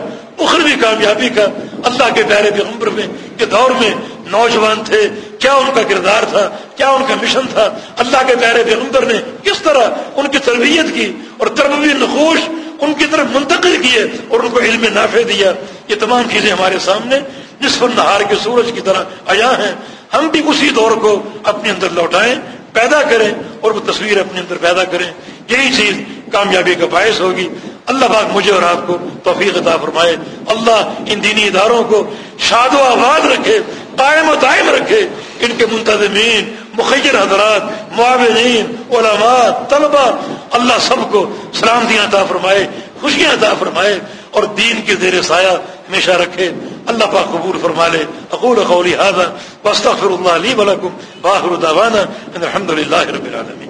اخروی کامیابی کا، اللہ کے پیارے پیغمبر میں کے دور میں نوجوان تھے، کیا ان کا کردار تھا، کیا ان کا مشن تھا، اللہ کے پیارے پیغمبر نے کس طرح ان کی تربیت کی اور تربی نقوش ان کی طرف منتقل کیے اور ان کو علم نافع دیا۔ یہ تمام چیزیں ہمارے سامنے نصف النہار کے سورج کی طرح آیا ہیں۔ ہم بھی اسی دور کو اپنے اندر لوٹائیں، پیدا کریں اور وہ تصویر اپنے اندر پیدا کریں۔ یہی چیز کامیابی کا باعث ہوگی۔ اللہ پاک مجھے اور آپ کو توفیق عطا فرمائے۔ اللہ ان دینی اداروں کو شاد و آباد رکھے، قائم و دائم رکھے۔ ان کے منتظمین مخیر حضرات، معاونین، علماء طلبا اللہ سب کو سلامتیاں عطا فرمائے، خوشیاں عطا فرمائے اور دین کے زیر سایہ ہمیشہ رکھے۔ اللہ پاک قبول فرما لے۔ اقول قولی هذا واستغفر الله لي ولكم واخر دعوانا ان الحمد لله رب العالمين